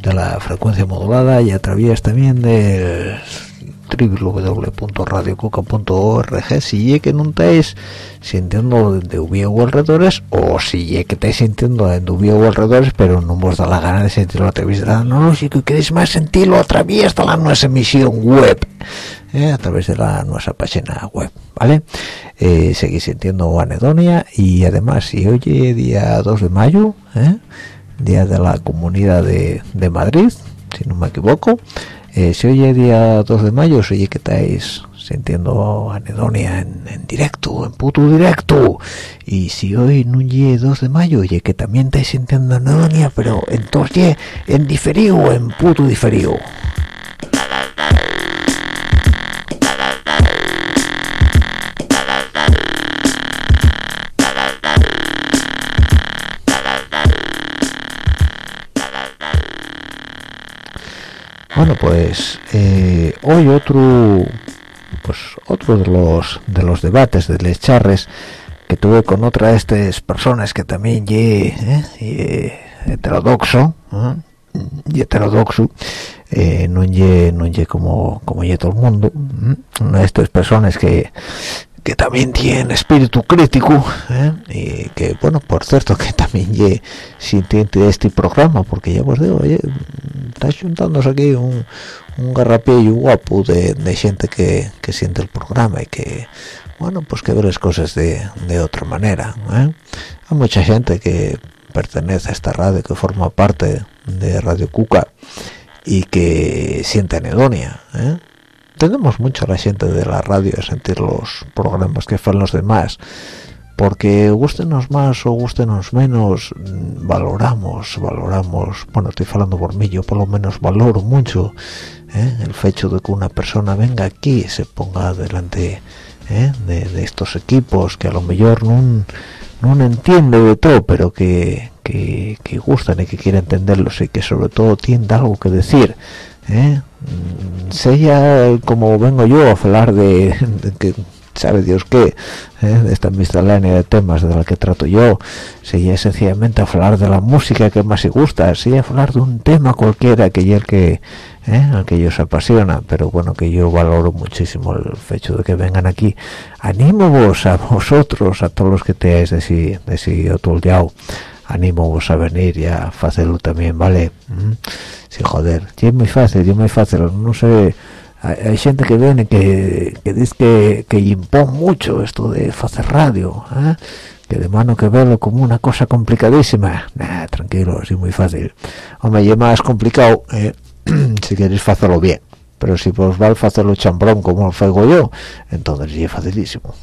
de la frecuencia modulada y a través también del www.radiocuca.org si es que no estáis sintiendo de o alrededores o si es que estáis sintiendo de o alrededores pero no os da la gana de sentirlo a través de la no, si queréis más sentirlo a través de la nuestra emisión web eh, a través de la nuestra página web vale eh, seguís sintiendo anedonia y además si oye día 2 de mayo eh, día de la comunidad de, de Madrid si no me equivoco eh, si hoy es día 2 de mayo, si oye que estáis sintiendo anedonia en, directo, en puto directo. Y si hoy no es 2 de mayo, oye que también estáis sintiendo anedonia, pero entonces en diferido, en puto diferido. Pues eh, hoy otro pues otro de los de los debates de les charres que tuve con otra de estas personas que también ye, eh, heterodoxo y heterodoxo eh, no ye no ye como como ye todo el mundo una de estas personas que que también tiene espíritu crítico ¿eh? y que bueno por cierto que también ye sintiente este programa porque ya os digo oye, está juntándose aquí un, un guapo de, gente que, siente el programa y que bueno pues que ve las cosas de, otra manera ¿eh? hay mucha gente que pertenece a esta radio que forma parte de Radio Cuca y que siente anedonia ¿eh? Tenemos mucho la gente de la radio a sentir los programas que fan los demás porque gustenos más o gustenos menos valoramos valoramos bueno estoy hablando por mí yo por lo menos valoro mucho ¿eh? el hecho de que una persona venga aquí y se ponga delante ¿eh? de, estos equipos que a lo mejor no entiende de todo pero que, que, que gustan y que quiere entenderlos y que sobre todo tiene algo que decir ¿eh? Sea como vengo yo a hablar de, que sabe Dios qué, ¿eh? esta miscelánea de temas de la que trato yo, sería sencillamente hablar de la música que más se gusta, sería hablar de un tema cualquiera que el que, ¿eh? al que ellos apasiona, pero bueno, que yo valoro muchísimo el hecho de que vengan aquí. Animo vos a vosotros, a todos los que teáis de si, de si vos a venir y a hacerlo también, ¿vale? ¿Mm? Sí, joder, es muy fácil, es muy fácil, no sé, hay, gente que viene que, que dice que, que impone mucho esto de hacer radio, ¿eh? que de mano que verlo como una cosa complicadísima, nah, tranquilo, es muy fácil, hombre, es más complicado ¿eh? si queréis hacerlo bien, pero si vos vais a hacerlo chambrón como lo hago yo, entonces es facilísimo.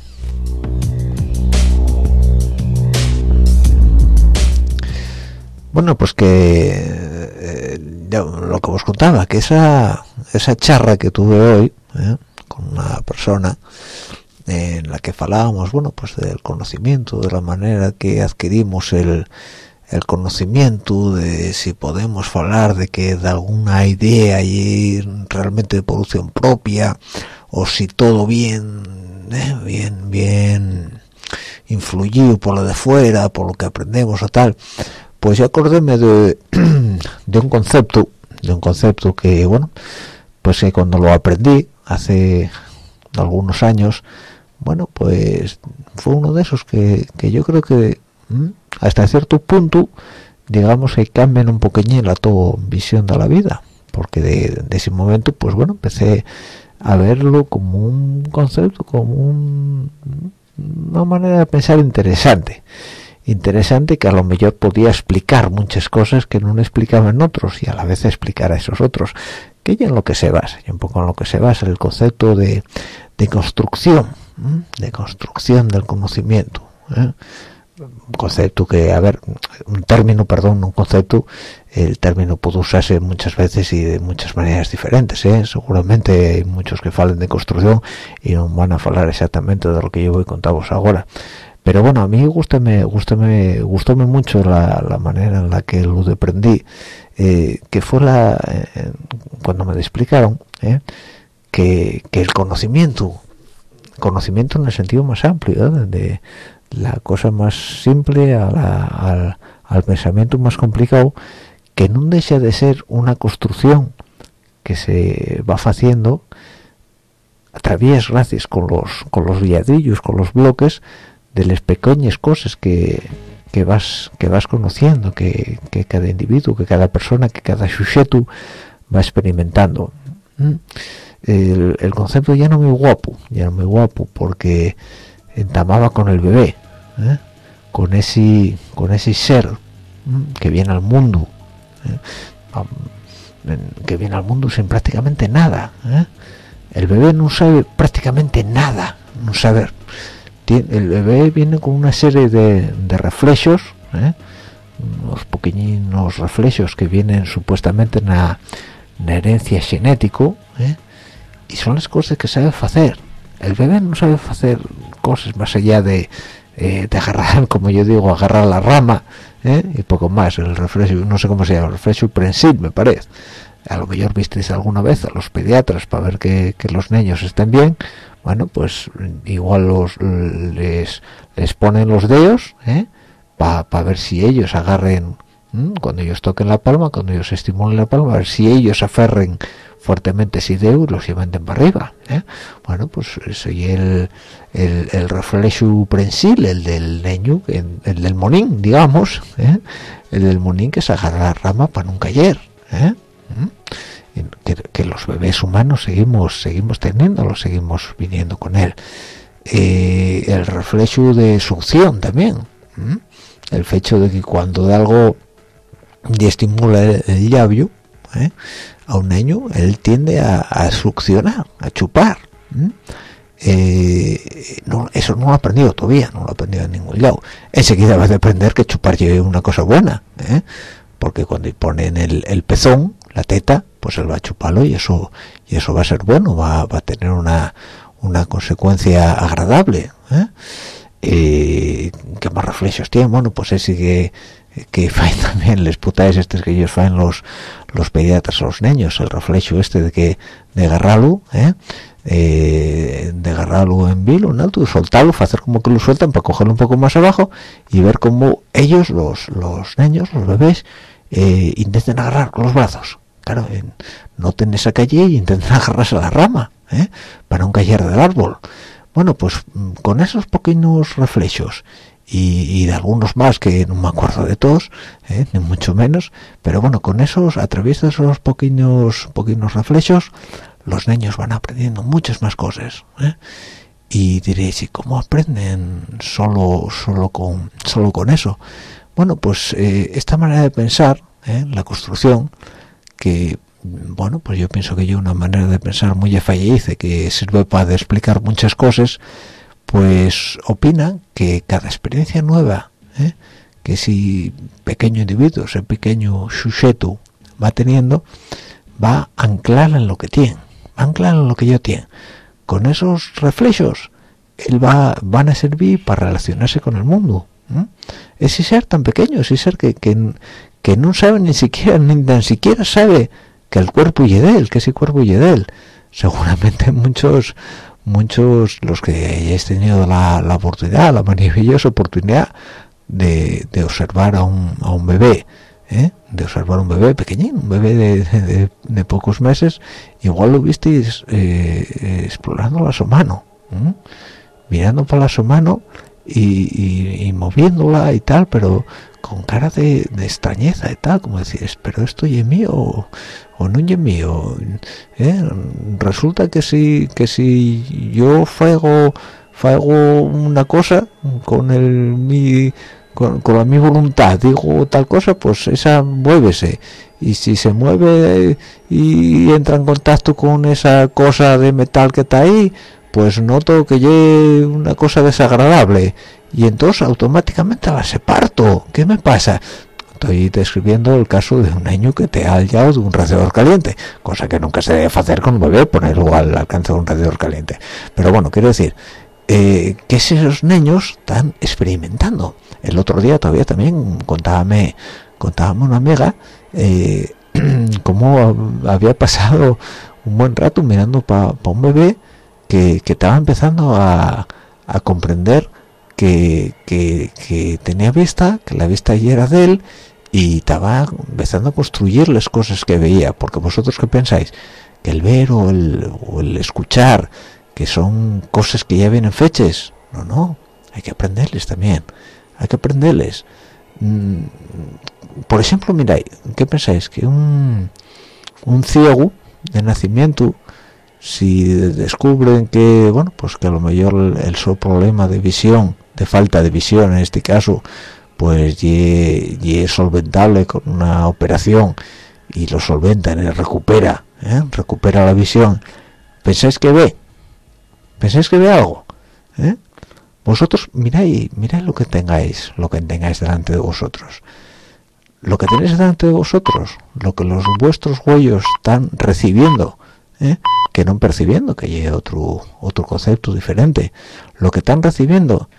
Bueno pues que eh, lo que os contaba que esa esa charla que tuve hoy eh, con una persona en la que falábamos bueno pues del conocimiento de la manera que adquirimos el, el conocimiento de si podemos hablar de que de alguna idea y realmente de producción propia o si todo bien eh, bien bien influido por lo de fuera por lo que aprendemos o tal pues ya acordéme de, de un concepto de un concepto que bueno pues que cuando lo aprendí hace algunos años bueno pues fue uno de esos que, que yo creo que hasta cierto punto digamos que cambian un poqueño la tu visión de la vida porque de, ese momento pues bueno empecé a verlo como un concepto como un, una manera de pensar interesante interesante que a lo mejor podía explicar muchas cosas que no explicaban otros y a la vez explicar a esos otros que ya en lo que se basa y un poco en lo que se basa el concepto de, de construcción de construcción del conocimiento ¿eh? un concepto que a ver un término perdón un concepto el término puede usarse muchas veces y de muchas maneras diferentes ¿eh? seguramente hay muchos que falen de construcción y no van a hablar exactamente de lo que yo voy a contaros ahora pero bueno a mí gustame gustame gustóme mucho la, la, manera en la que lo aprendí eh, que fue la eh, cuando me explicaron eh, que, el conocimiento conocimiento en el sentido más amplio de la cosa más simple al, al pensamiento más complicado que no deja de ser una construcción que se va haciendo a través gracias con los con los viadillos con los bloques de las pequeñas cosas que, que vas que vas conociendo que, que, cada individuo que cada persona que cada sujeto va experimentando ¿Mm? el, concepto ya no muy guapo ya no muy guapo porque entamaba con el bebé ¿eh? con ese con ese ser que viene al mundo ¿eh? que viene al mundo sin prácticamente nada ¿eh? el bebé no sabe prácticamente nada no saber el bebé viene con una serie de, de reflejos ¿eh? unos pequeñinos reflejos que vienen supuestamente en la, herencia genético y son las cosas que sabe hacer el bebé no sabe hacer cosas más allá de, de agarrar como yo digo agarrar la rama ¿eh? y poco más el refresco no sé cómo se llama el refresco prensil me parece a lo mejor visteis alguna vez a los pediatras para ver que, los niños estén bien bueno pues igual los les, ponen los dedos ¿eh? para ver si ellos agarren cuando ellos toquen la palma cuando ellos estimulen la palma a ver si ellos aferren fuertemente si de los y meten para arriba ¿eh? bueno pues soy el, el, el reflejo prensil el del niño el, del monín digamos ¿eh? el del monín que se agarra la rama para nunca caer ¿eh? Que, los bebés humanos seguimos seguimos teniendo seguimos viniendo con él. El reflejo de succión también el hecho de que cuando de algo y estimula el, el labio a un niño él tiende a, succionar a chupar eh, no, eso no lo ha aprendido todavía no lo ha aprendido en ningún lado. Enseguida va a aprender que chupar es una cosa buena ¿eh? porque cuando ponen el, el, pezón la teta pues él va a chuparlo y eso y eso va a ser bueno va, va a tener una una consecuencia agradable ¿eh? ¿qué más reflejos tiene? bueno pues ese que que faen también les putáis estos que ellos faen los los pediatras a los niños el reflejo este de que de agarrarlo ¿eh? eh de agarrarlo en vilo en alto soltarlo hacer como que lo sueltan para cogerlo un poco más abajo y ver cómo ellos los los niños los bebés eh, intenten agarrar los brazos claro no ten esa calle y intenten agarrarse a la rama ¿eh? para no caer del árbol bueno pues mm, con esos pequeños reflejos y, de algunos más que no me acuerdo de todos, ¿eh? ni mucho menos, pero bueno, con esos, a través de esos pequeños, pequeños reflejos, los niños van aprendiendo muchas más cosas. ¿eh? Y diréis, ¿y cómo aprenden solo, solo, con, solo con eso? Bueno, pues eh, esta manera de pensar, la construcción, que bueno, pues yo pienso que hay una manera de pensar muy fallece que sirve para explicar muchas cosas, pues opina que cada experiencia nueva ¿eh? que si pequeño individuo, ese pequeño sujeto va teniendo, va a anclar en lo que tiene, va anclar en lo que yo tiene. Con esos reflejos, él va, van a servir para relacionarse con el mundo. Ese ser tan pequeño, ese ser que, que, no sabe ni siquiera, ni tan siquiera sabe que el cuerpo y de él, que ese cuerpo y de él. Seguramente muchos muchos los que hayáis tenido la, la oportunidad, la maravillosa oportunidad de, de observar a un, a un bebé, ¿eh? de observar un bebé pequeñín, un bebé de, de, pocos meses, igual lo visteis eh, explorando la su mano, mirando para la su mano y, moviéndola y tal, pero con cara de, extrañeza y tal, como decir, pero esto es mío o, no es mío. ¿eh? Resulta que si, que si yo fuego, fuego una cosa con el mi con, la mi voluntad digo tal cosa pues esa muévese y si se mueve y entra en contacto con esa cosa de metal que está ahí pues noto que hay una cosa desagradable y entonces automáticamente la separto ¿qué me pasa? estoy describiendo el caso de un niño que te ha hallado de un radiador caliente cosa que nunca se debe hacer con un bebé ponerlo al alcance de un radiador caliente. Pero bueno quiero decir eh, que esos niños están experimentando el otro día todavía también contábame contábame una amiga eh, cómo había pasado un buen rato mirando para un bebé que, estaba empezando a, comprender que, tenía vista, que la vista ya era de él y estaba empezando a construir las cosas que veía, porque vosotros qué pensáis, que el ver o el, escuchar, que son cosas que ya vienen feches, no, no, hay que aprenderles también, hay que aprenderles. Mm, por ejemplo, miráis, ¿qué pensáis? Que un, un ciego de nacimiento si descubren que bueno pues que a lo mejor el, su problema de visión de falta de visión en este caso pues es solventable con una operación y lo solventan y recupera ¿eh? recupera la visión pensáis que ve pensáis que ve algo ¿eh? vosotros miráis miráis lo que tengáis lo que tengáis delante de vosotros lo que tenéis delante de vosotros lo que los vuestros huellos están recibiendo ¿eh? que no percibiendo que hay otro otro concepto diferente lo que están recibiendo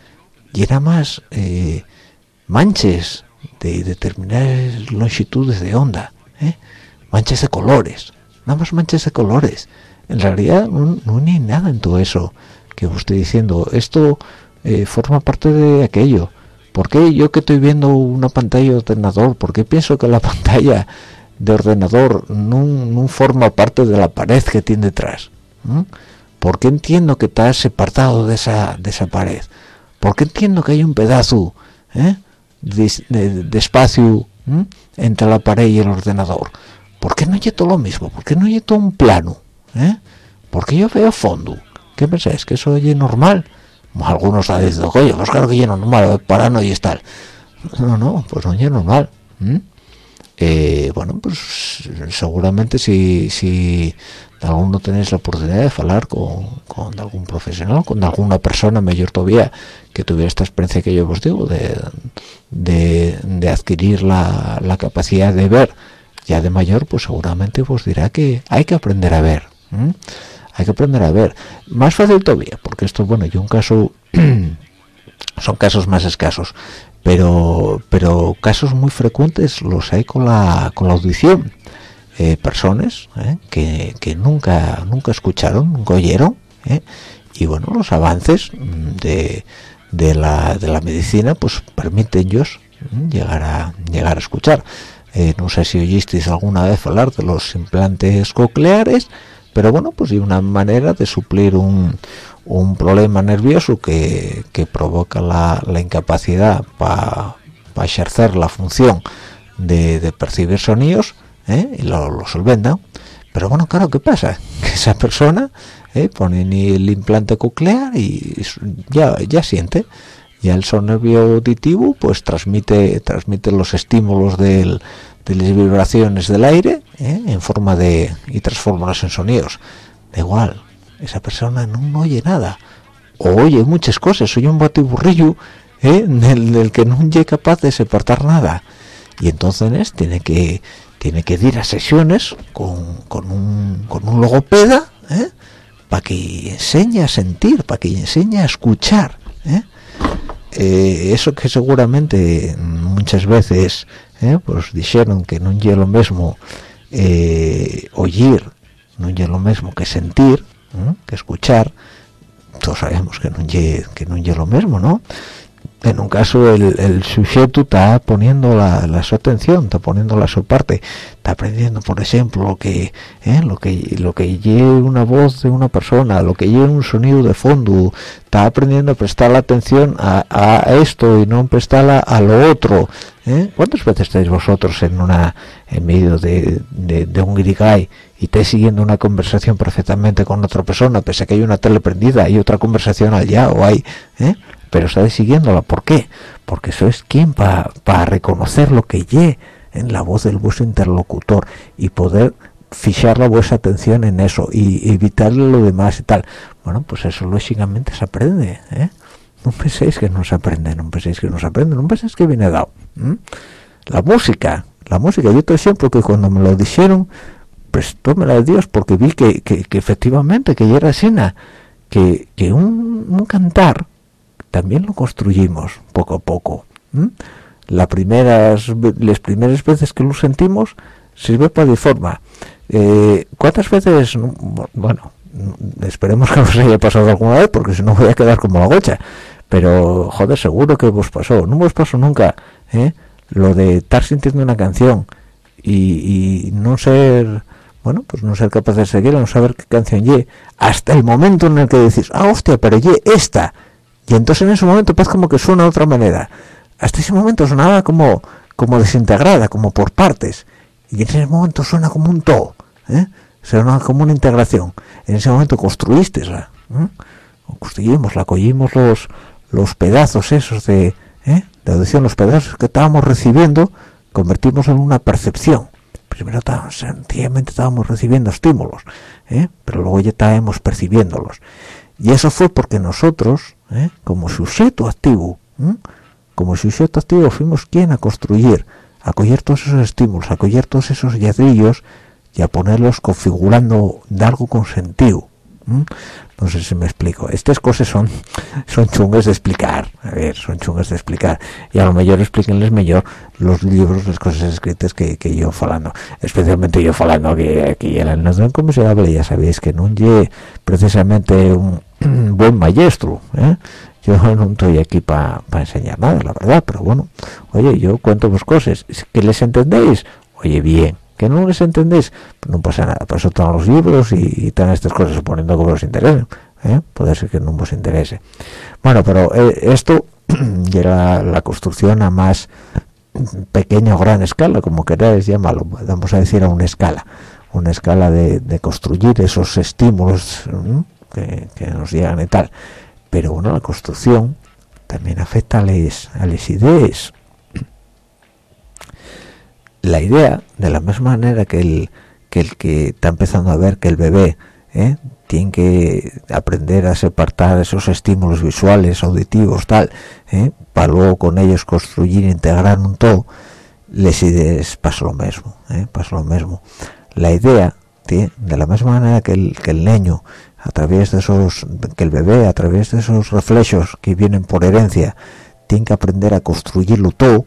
y era más eh, manches de determinadas longitudes de onda ¿eh? manches de colores nada más manches de colores en realidad no, hay nada en todo eso que os estoy diciendo esto forma parte de aquello ¿Por qué yo que estoy viendo una pantalla de ordenador, por qué pienso que la pantalla de ordenador no, forma parte de la pared que tiene detrás. ¿Por qué entiendo que está separado de esa, de esa pared? ¿Por qué entiendo que hay un pedazo ¿eh? de, espacio entre la pared y el ordenador? ¿Por qué no hay todo lo mismo? ¿Por qué no hay todo un plano? ¿eh? ¿Por qué yo veo fondo? ¿Qué pensáis? ¿Que eso es normal? Algunos han dicho, oye, pues claro que es normal, parano y tal. No, no, pues no es normal. Eh, bueno pues seguramente si, si alguno tenéis la oportunidad de hablar con, con, algún profesional con alguna persona mayor todavía que tuviera esta experiencia que yo os digo de, de, adquirir la, la, capacidad de ver. Ya de mayor pues seguramente os dirá que hay que aprender a ver hay que aprender a ver. Más fácil todavía porque esto bueno yo un caso son casos más escasos pero pero casos muy frecuentes los hay con la con la audición eh, personas eh, que, que, nunca nunca escucharon nunca oyeron eh, y bueno los avances de, de, la, de la medicina pues permiten ellos llegar a llegar a escuchar. No sé si oísteis alguna vez hablar de los implantes cocleares pero bueno pues hay una manera de suplir un, un problema nervioso que, que provoca la, la incapacidad para ejercer la función de, de percibir sonidos ¿eh? y lo, lo solventan pero bueno claro qué pasa que esa persona ¿eh? pone el implante coclear y ya ya siente ya el son nervio auditivo pues transmite transmite los estímulos del, de las vibraciones del aire ¿eh? en forma de y transformarlos en sonidos da igual esa persona no, oye nada o oye muchas cosas oye un batiburrillo ¿eh? del, que no es capaz de separar nada y entonces tiene que tiene que ir a sesiones con, con, un, con un logopeda ¿eh? para que enseñe a sentir para que enseñe a escuchar ¿eh? eso que seguramente muchas veces ¿eh? pues dijeron que no es lo mismo eh, oír no es lo mismo que sentir que escuchar todos sabemos que no es que no es lo mismo no en un caso el, sujeto está poniendo la, su atención está poniendo la su parte está aprendiendo por ejemplo lo que ¿eh? lo que lo que lleve una voz de una persona lo que lleve un sonido de fondo está aprendiendo a prestar la atención a, esto y no prestarla a lo otro ¿eh? ¿cuántas veces estáis vosotros en una en medio de, de, un grigay y estáis siguiendo una conversación perfectamente con otra persona pese a que hay una tele prendida y otra conversación allá o hay ¿eh? Pero estáis siguiéndola. ¿Por qué? Porque sois quien para reconocer lo que lle en la voz del vuestro interlocutor y poder fijar la vuestra atención en eso y evitarle lo demás y tal. Bueno, pues eso lógicamente se aprende, ¿eh? No penséis que no se aprende, no penséis que no se aprende, no penséis que viene dado. La música, la música, yo te ejemplo que cuando me lo dijeron, pues tómela de Dios, porque vi que, que, efectivamente, que ya era escena, que, que un, un cantar, también lo construimos poco a poco. las primeras veces que lo sentimos sirve para de forma. Eh, ¿Cuántas veces, bueno, esperemos que os haya pasado alguna vez, porque si no voy a quedar como la gocha, pero joder, seguro que vos pasó, no vos pasó nunca, ¿eh? lo de estar sintiendo una canción y, no ser bueno, pues no ser capaz de seguirla, no saber qué canción ye, hasta el momento en el que decís, ah, hostia, pero ye esta, y entonces en ese momento pues como que suena de otra manera, hasta ese momento sonaba como, como desintegrada, como por partes, y en ese momento suena como un todo, ¿eh? suena como una integración, en ese momento construiste ¿eh? construimos, la cogimos los, los pedazos esos de, ¿eh? de audición, los pedazos que estábamos recibiendo, convertimos en una percepción. Primero estábamos, sencillamente estábamos recibiendo estímulos, ¿eh? pero luego ya estábamos percibiéndolos. Y eso fue porque nosotros, ¿eh? como sujeto activo, como sujeto activo, fuimos quien a construir, a coger todos esos estímulos, a coger todos esos yadrillos y a ponerlos configurando de algo con sentido no sé si me explico. Estas cosas son son chungas de explicar. A ver son chungas de explicar. Y a lo mejor explíquenles mejor los libros las cosas escritas que, que yo falando especialmente yo falando que aquí en el no como se habla ya sabéis que no lleve precisamente un, buen maestro ¿eh? yo no estoy aquí para enseñar nada la verdad pero bueno. Oye yo cuento vos cosas. Que les entendéis oye bien que no les entendéis no pasa nada por eso están los libros y, están estas cosas suponiendo que os interesen ¿eh? puede ser que no os interese. Bueno pero eh, esto era la construcción a más pequeña o gran escala como queráis llamarlo vamos a decir a una escala una escala de, construir esos estímulos que, nos llegan y tal. Pero bueno la construcción también afecta a a las ideas la idea, de la misma manera que el que, está empezando a ver que el bebé ¿eh? tiene que aprender a separar esos estímulos visuales, auditivos, tal, ¿eh? para luego con ellos construir, integrar un todo, les pasa lo mismo, ¿eh? pasa lo mismo. La idea, de la misma manera que el, que el niño, a través de esos, que el bebé, a través de esos reflejos que vienen por herencia, tiene que aprender a construirlo todo,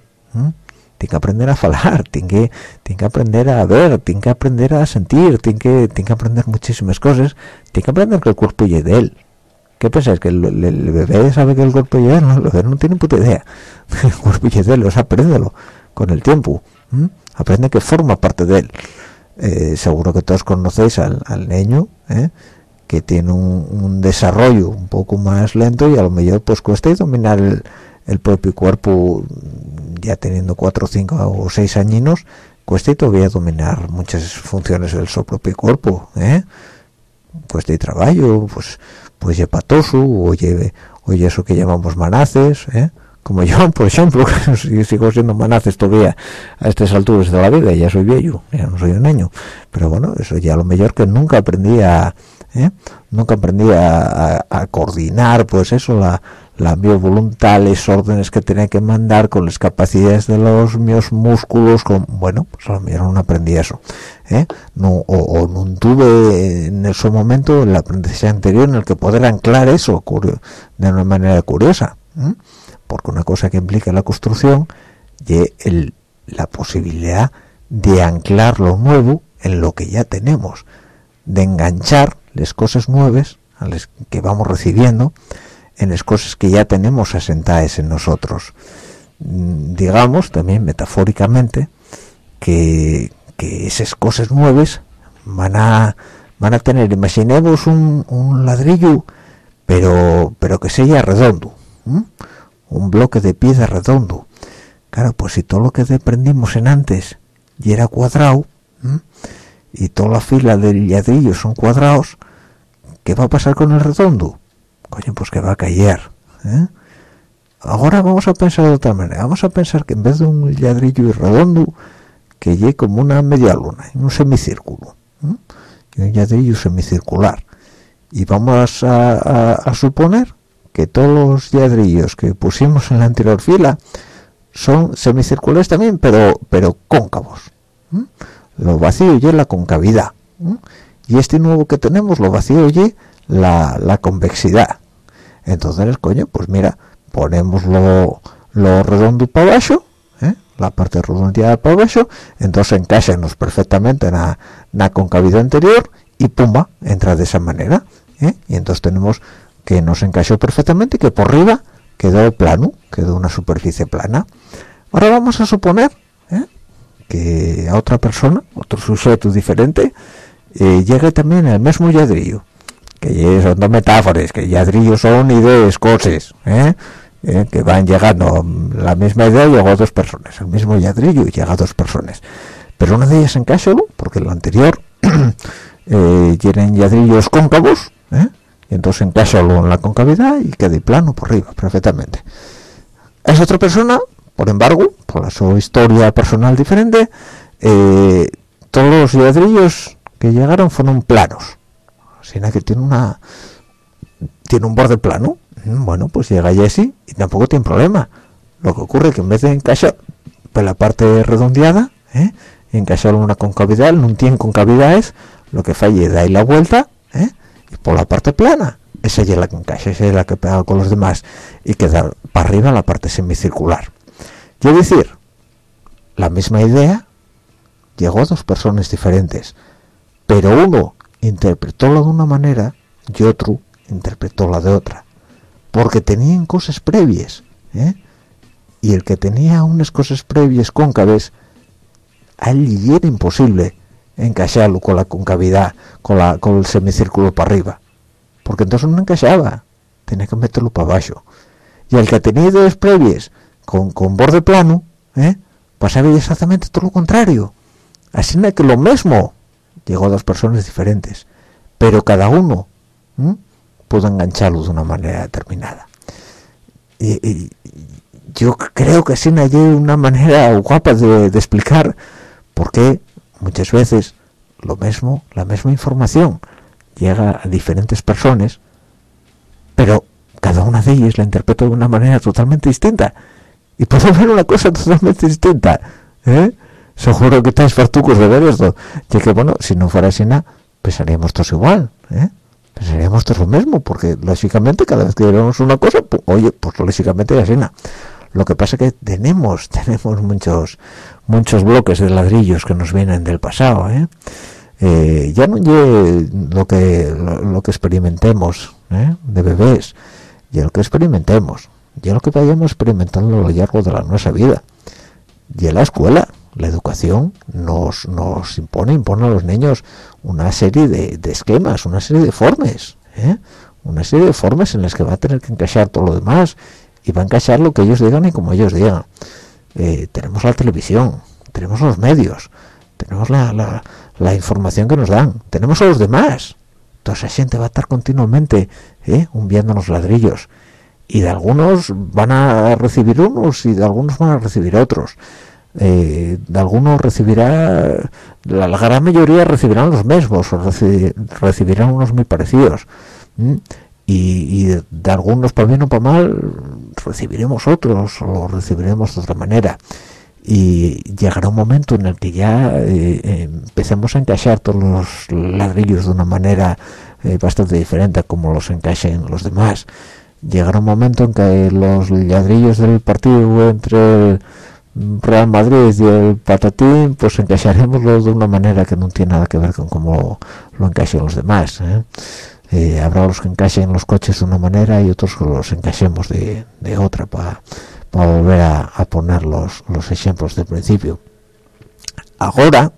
tiene que aprender a hablar, tiene que, tiene que aprender a ver, tiene que aprender a sentir, tiene que, tiene que aprender muchísimas cosas, tiene que aprender que el cuerpo es de él. ¿Qué pensáis? ¿Que el, bebé sabe que el cuerpo es de él? No, el bebé no tiene puta idea. El cuerpo es de él, o sea, apréndelo con el tiempo. Aprende que forma parte de él. Eh, seguro que todos conocéis al, niño, ¿eh? que tiene un, un, desarrollo un poco más lento y a lo mejor pues cuesta dominar el, el propio cuerpo ya teniendo cuatro, cinco o seis añinos cuesta todavía dominar muchas funciones del su propio cuerpo ¿eh? cuesta trabajo pues pues lleva patoso o lleve oye eso que llamamos manaces ¿eh? como yo por ejemplo sigo siendo manaces todavía a estas alturas de la vida ya soy viejo ya no soy un niño pero bueno eso ya lo mejor que nunca aprendí a ¿eh? nunca aprendí a, a coordinar pues eso la la mi voluntad, las órdenes que tenía que mandar con las capacidades de los míos músculos, con, bueno, pues a lo mejor no aprendí eso, ¿eh? no, o, no tuve en ese momento el aprendizaje anterior en el que poder anclar eso de una manera curiosa, porque una cosa que implica la construcción y el, la posibilidad de anclar lo nuevo en lo que ya tenemos, de enganchar las cosas nuevas a las que vamos recibiendo, en las cosas que ya tenemos asentadas en nosotros. Mm, digamos, también metafóricamente, que, esas cosas nuevas van a, van a tener, imaginemos un, un ladrillo, pero, pero que sea redondo, un bloque de piedra redondo. Claro, pues si todo lo que aprendimos en antes y era cuadrado, y toda la fila de ladrillos son cuadrados, ¿qué va a pasar con el redondo? Coño, pues que va a caer. ¿eh? Ahora vamos a pensar de otra manera. Vamos a pensar que en vez de un ladrillo redondo, que llegue como una media luna, un semicírculo, y un ladrillo semicircular. Y vamos a, suponer que todos los ladrillos que pusimos en la anterior fila son semicirculares también, pero pero cóncavos. Lo vacío y la concavidad. Y este nuevo que tenemos, lo vacío y la convexidad entonces coño pues mira ponemos lo, redondo para abajo la parte redondeada por abajo entonces encaixanos perfectamente en la concavidad anterior y pumba entra de esa manera y entonces tenemos que nos encajó perfectamente que por arriba quedó plano quedó una superficie plana. Ahora vamos a suponer que a otra persona otro sujeto diferente eh, llegue también el mismo ladrillo son dos metáforas que ladrillos son ideas cosas ¿eh? ¿eh? que van llegando la misma idea llegó a dos personas el mismo ladrillo llega a dos personas pero una de ellas encaja porque lo anterior eh, tienen ladrillos cóncavos ¿eh? y entonces encájalo en la concavidad y queda plano por arriba perfectamente esa otra persona por embargo por su historia personal diferente eh, todos los ladrillos que llegaron fueron planos sino que tiene una tiene un borde plano mm, bueno pues llega Jesse y tampoco tiene problema lo que ocurre es que en vez de encajar por la parte redondeada ¿eh? encajarlo en una concavidad no tiene concavidades lo que falle da ahí la vuelta ¿eh? y por la parte plana esa es la que encaja esa es la que pega con los demás y queda para arriba la parte semicircular es decir la misma idea llegó a dos personas diferentes pero uno interpretóla de una manera y otro interpretóla de otra. Porque tenían cosas previas ¿eh? y el que tenía unas cosas previas cóncavas a él era imposible encajarlo con la concavidad con la con el semicírculo para arriba. Porque entonces no encajaba. Tenía que meterlo para abajo. Y el que tenía ideas previas con, con borde plano ¿eh? pasaba exactamente todo lo contrario. Así que lo mismo llegó a dos personas diferentes pero cada uno pudo engancharlo de una manera determinada. Y, yo creo que sí hay una manera guapa de, explicar por qué muchas veces lo mismo la misma información llega a diferentes personas pero cada una de ellas la interpreta de una manera totalmente distinta. Y puedo ver una cosa totalmente distinta ¿eh? Seguro que estáis fartucos de ver esto y que bueno si no fuera así nada pensaríamos todos igual ¿eh? pensaríamos todos lo mismo porque lógicamente cada vez que vemos una cosa pues, oye pues lógicamente es así lo que pasa es que tenemos tenemos muchos muchos bloques de ladrillos que nos vienen del pasado ¿eh? Eh, ya no es lo que lo, que experimentemos ¿eh? de bebés y lo que experimentemos ya lo que vayamos experimentando a lo largo de la nuestra vida y en la escuela la educación nos, nos impone, impone a los niños una serie de, esquemas, una serie de formas, ¿eh? una serie de formas en las que va a tener que encajar todo lo demás y va a encajar lo que ellos digan y como ellos digan. Eh, tenemos la televisión, tenemos los medios, tenemos la, la, información que nos dan, tenemos a los demás. Toda esa gente va a estar continuamente ¿eh? los ladrillos y de algunos van a recibir unos y de algunos van a recibir otros eh, de algunos recibirá la, gran mayoría recibirán los mismos o recibirán unos muy parecidos y, de algunos para bien o para mal recibiremos otros o recibiremos de otra manera. Y llegará un momento en el que ya eh, empecemos a encajar todos los ladrillos de una manera eh, bastante diferente a como los encajen los demás. Llegará un momento en que los ladrillos del partido entre el Real Madrid y el patatín pues encaixaremos de una manera que no tiene nada que ver con cómo lo encaixen los demás ¿eh? Eh, habrá los que encaixen los coches de una manera y otros que los encaixemos de, otra para volver a, poner los, los ejemplos del principio. Ahora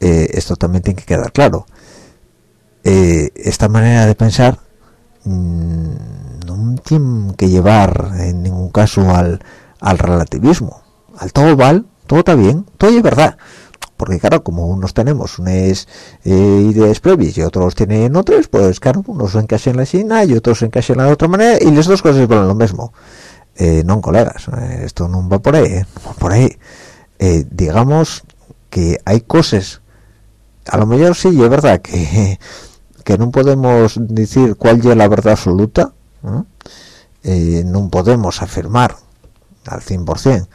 eh, esto también tiene que quedar claro. Esta manera de pensar mm, no tiene que llevar en ningún caso al, al relativismo. Al todo vale todo está bien todo es verdad. Porque claro como unos tenemos unas eh, ideas previas y otros tienen otras pues claro unos encajan en la China y otros encajan de otra manera y las dos cosas valen lo mismo. Eh, no colegas eh, esto no va por ahí por ahí. Digamos que hay cosas a lo mejor sí es verdad que que no podemos decir cuál es la verdad absoluta no podemos afirmar al 100%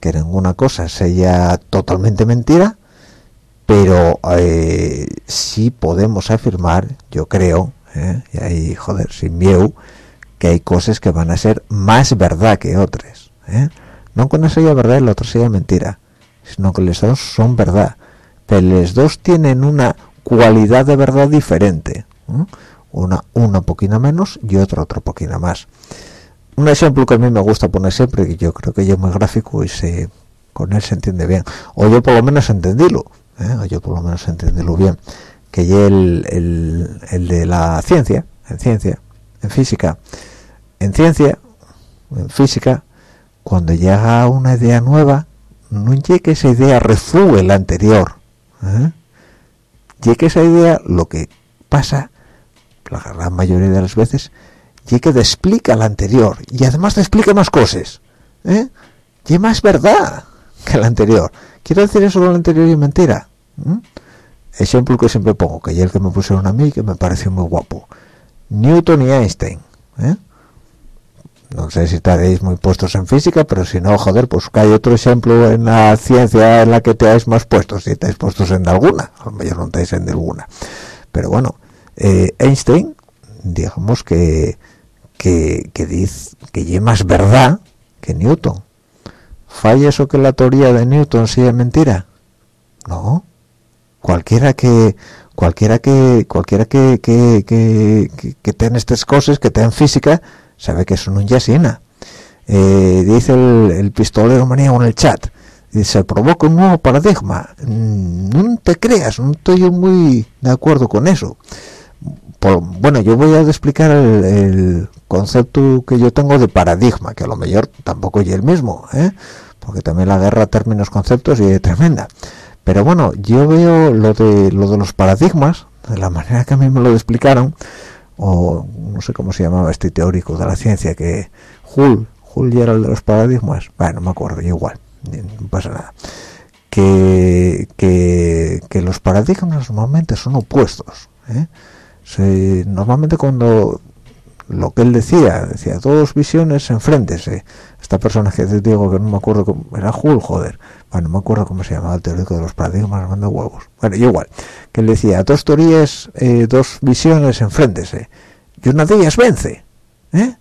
que ninguna cosa sea totalmente mentira pero eh, sí podemos afirmar yo creo eh, y ahí joder sin miedo que hay cosas que van a ser más verdad que otras eh. no con esa sea verdad y la otra sea mentira sino que los dos son verdad pero los dos tienen una cualidad de verdad diferente una una poquito menos y otra otro poquito más un ejemplo que a mí me gusta poner siempre que yo creo que es muy gráfico y se con él se entiende bien o yo por lo menos entendílo ¿eh? o yo por lo menos entendílo bien que es el, el, de la ciencia en ciencia en física en ciencia en física cuando llega una idea nueva no llegue esa idea refue la anterior ¿eh? que esa idea lo que pasa la gran mayoría de las veces y que te explica la anterior. Y además te explica más cosas ¿eh? y más verdad que la anterior. Quiero decir eso de la anterior y mentira ejemplo que siempre pongo que ayer que me pusieron a mí que me pareció muy guapo. Newton y Einstein ¿eh? no sé si estaréis muy puestos en física pero si no joder pues que hay otro ejemplo en la ciencia en la que te hayáis más puestos si estáis puestos en alguna. A lo mejor no estáis en alguna pero bueno eh, Einstein digamos que que, que dice que es más verdad que Newton. Falla eso que la teoría de Newton sea mentira no. Cualquiera que cualquiera que cualquiera que que, que, que, tenga estas cosas que tenga física sabe que no es yasina eh, dice el, pistolero maniego en el chat se provoca un nuevo paradigma mm, no te creas no estoy muy de acuerdo con eso. Bueno yo voy a explicar el, concepto que yo tengo de paradigma que a lo mejor tampoco es el mismo ¿eh? porque también la guerra términos conceptos y es tremenda pero bueno yo veo lo de lo de los paradigmas de la manera que a mí me lo explicaron o no sé cómo se llamaba este teórico de la ciencia que Hull Hull era el de los paradigmas bueno no me acuerdo igual no pasa nada que los paradigmas normalmente son opuestos ¿eh? normalmente cuando lo que él decía, decía dos visiones enfréntese. Esta persona que te digo que no me acuerdo cómo, era Hull, joder, bueno, no me acuerdo cómo se llamaba el teórico de los paradigmas, mando huevos. Bueno, igual, que él decía dos teorías, eh, dos visiones enfréntese, y una de ellas vence, ¿eh?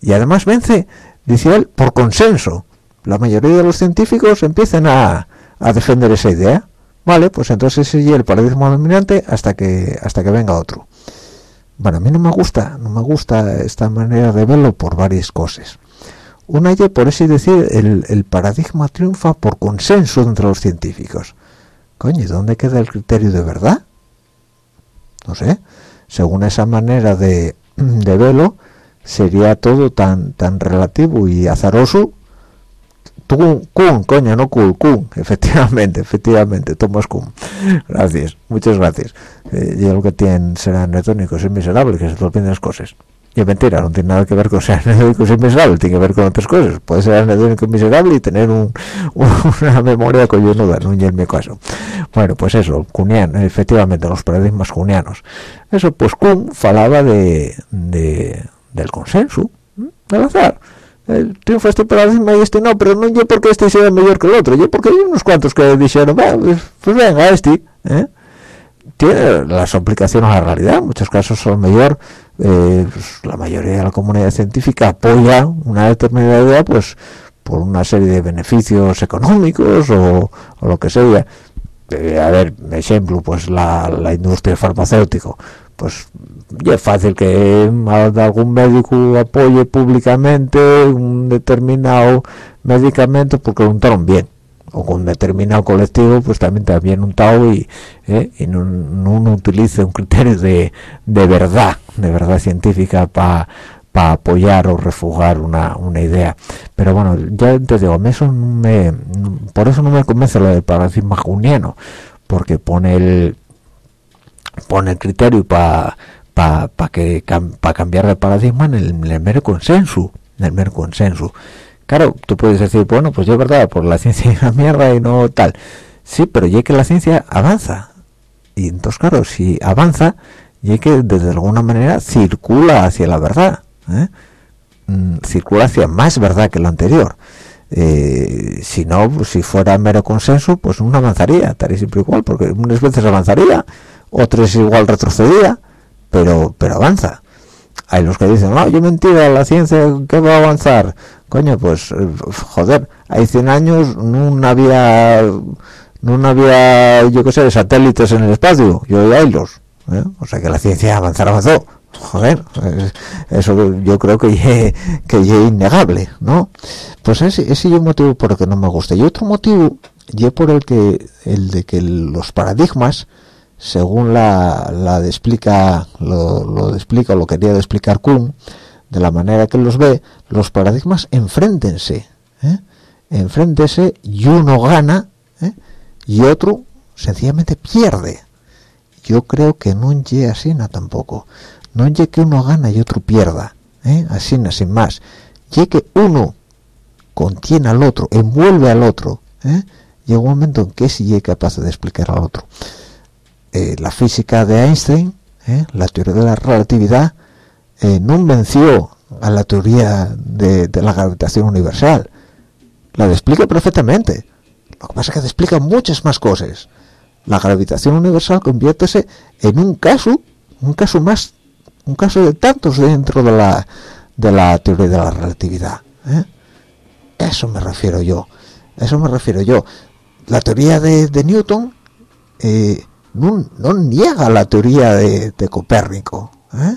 Y además vence, decía él, por consenso. La mayoría de los científicos empiezan a, a defender esa idea. Vale, pues entonces es el paradigma dominante hasta que hasta que venga otro bueno a mí no me gusta no me gusta esta manera de verlo por varias cosas. Una y por así decir el, paradigma triunfa por consenso entre los científicos. Coño ¿dónde queda el criterio de verdad? no sé. Según esa manera de, de verlo sería todo tan tan relativo y azaroso Kun, coño, no cool, Kun, efectivamente, efectivamente, Thomas Kun. Gracias, muchas gracias. Eh, yo lo que tienen serán netónicos y miserables, que se te olviden las cosas. Y es mentira, no tiene nada que ver con ser anetónico y miserable, tiene que ver con otras cosas. Puede ser anetónico y miserable y tener un, una memoria coyunuda, no en mi caso. Bueno, pues eso, Kunian, efectivamente, los paradigmas kunianos. Eso, pues Kun falaba de del consenso, del azar el triunfo este paradigma y este no, pero no yo porque este sea mejor que el otro, yo porque hay unos cuantos que dijeron, pues, pues, venga, este, ¿eh? tiene las aplicaciones a la realidad, en muchos casos son mejor, eh, pues, la mayoría de la comunidad científica apoya una determinada idea, pues por una serie de beneficios económicos o, lo que sea. Eh, a ver, ejemplo, pues la, la industria farmacéutica, pues es fácil que algún médico apoye públicamente un determinado medicamento porque untaron bien. O con un determinado colectivo pues también también untado y, eh, y no, no, utilice un criterio de, de verdad de verdad científica para para apoyar o refugar una, una, idea. Pero bueno ya te digo eso me, por eso no me convence lo del paradigma juniano porque pone el pone el criterio para para que para cambiar de paradigma en el, mero consenso en el mero consenso. Claro tú puedes decir bueno pues yo verdad por la ciencia es una mierda y no tal sí pero ya que la ciencia avanza. Y entonces claro si avanza ya que desde alguna manera circula hacia la verdad ¿eh? mm, circula hacia más verdad que lo anterior. Eh, si no pues si fuera mero consenso pues no avanzaría estaría siempre igual porque unas veces avanzaría otras igual retrocedía pero pero avanza. Hay los que dicen no yo mentira la ciencia que va a avanzar coño pues eh, joder hay 100 años no había no había yo qué sé satélites en el espacio yo hay los ¿eh? o sea que la ciencia avanzar avanzó. Joder eso yo creo que que es innegable no pues ese, ese es un motivo por el que no me gusta. Y otro motivo y por el que el de que los paradigmas según la, la explica lo, lo explica lo quería explicar Kuhn de la manera que los ve los paradigmas enfréntense ¿eh? y uno gana ¿eh? y otro sencillamente pierde yo creo que no llega así tampoco no llegue que uno gana y otro pierda ¿eh? así sin más llegue que uno contiene al otro envuelve al otro ¿eh? llega un momento en que sí es capaz de explicar al otro eh, la física de Einstein ¿eh? la teoría de la relatividad no venció a la teoría de, la gravitación universal la explica perfectamente lo que pasa es que explica muchas más cosas la gravitación universal conviértese en un caso un caso más un caso de tantos dentro de la de la teoría de la relatividad ¿eh? eso me refiero yo eso me refiero yo la teoría de, Newton eh, no, niega la teoría de, Copérnico ¿eh?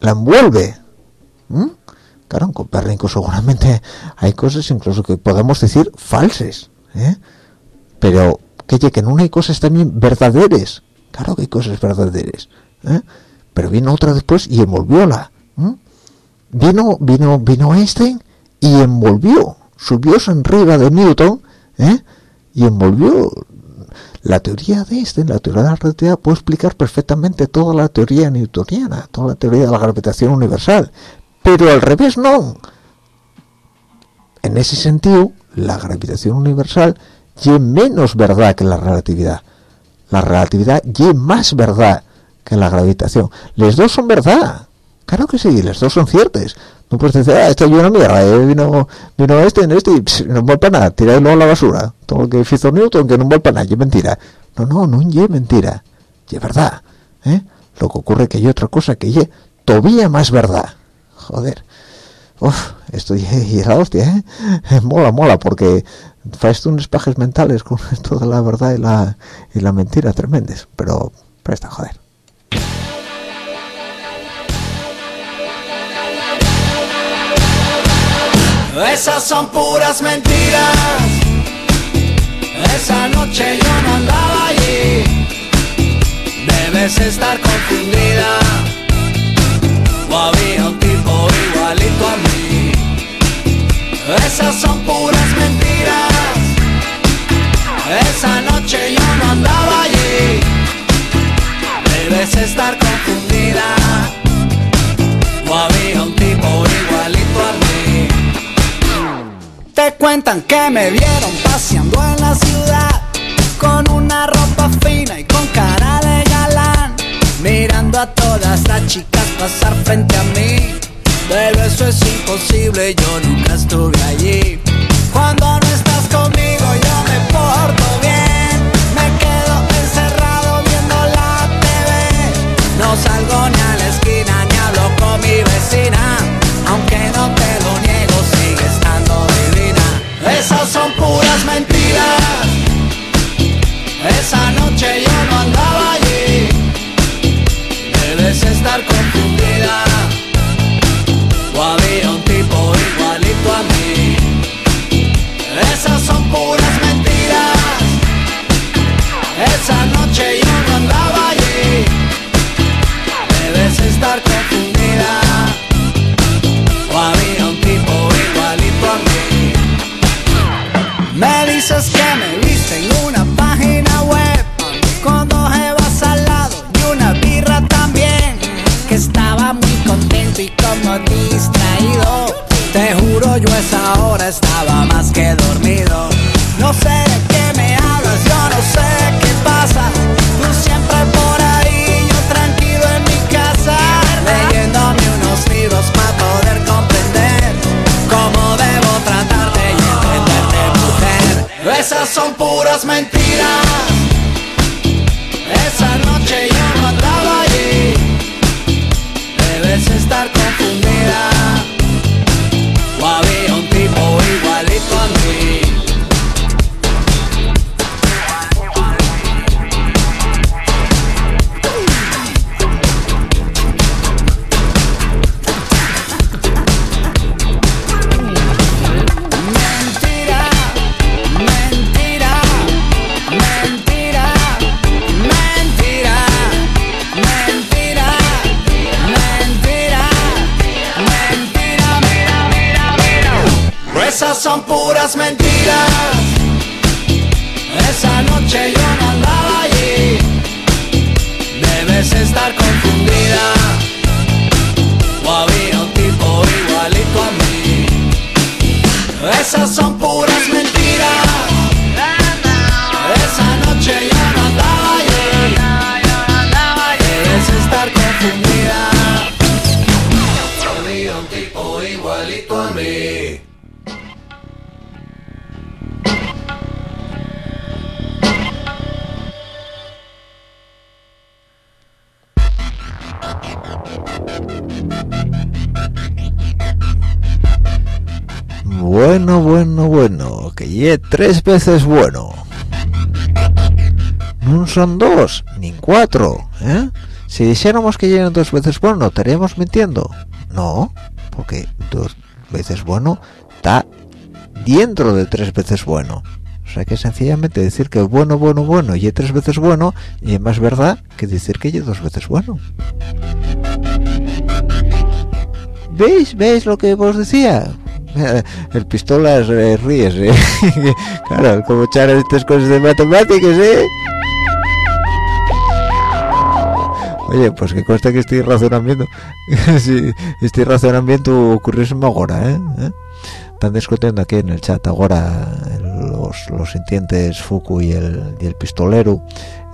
la envuelve claro en Copérnico seguramente hay cosas incluso que podemos decir falsas pero que, que no hay cosas también verdaderas claro que hay cosas verdaderas pero vino otra después y envolvióla vino vino vino Einstein y envolvió subió arriba de Newton ¿eh? y envolvió la teoría de Einstein la teoría de la relatividad puede explicar perfectamente toda la teoría newtoniana toda la teoría de la gravitación universal pero al revés no en ese sentido la gravitación universal es menos verdad que la relatividad la relatividad es más verdad que la gravitación. Los dos son verdad. Claro que sí, los dos son ciertos. No puedes decir, ah, esto es una mierda, eh, vino, vino este en este y no vuelve para nada, tiradlo a la basura. Todo lo que hizo Newton, que no vuelve para nada, es mentira. No, no, no es mentira, es verdad. ¿eh? Lo que ocurre que hay otra cosa que es todavía más verdad. Joder. Uf, esto y la hostia, ¿eh? Mola, mola, porque haces unos pajes mentales con esto de la verdad y la, y la mentira tremendes. Pero, presta, joder. Esas son puras mentiras. Esa noche yo no andaba allí. Debes estar confundida. O había un tipo igualito a mí. Esas son puras mentiras. Esa noche yo no andaba allí. Debes estar confundida. Te cuentan que me vieron paseando en la ciudad con una ropa fina y con cara de galán, mirando a todas las chicas pasar frente a mí. Pero eso es imposible, yo nunca estuve allí. Cuando Que me viste en una página web con dos al lado y una birra también. Que estaba muy contento y como distraído. Te juro, yo esa hora estaba más que dormido. No sé son puras mentiras. Son puras mentiras. Esa tres veces bueno. No son dos, ni cuatro, ¿eh? Si dijéramos que llegan dos veces bueno, ¿estaríamos mintiendo? No, porque dos veces bueno está dentro de tres veces bueno. O sea que sencillamente decir que bueno, bueno, bueno y tres veces bueno y es más verdad que decir que es dos veces bueno. ¿Veis? ¿Veis lo que vos decía? El pistolas eh, ríes, ¿eh? claro, como echar estas cosas de matemáticas, ¿eh? Oye, pues que consta que estoy razonamiento. sí, este razonamiento ocurrió ahora, ¿eh? ¿Eh? Están discutiendo aquí en el chat ahora los, los sintientes Fuku y el, y el pistolero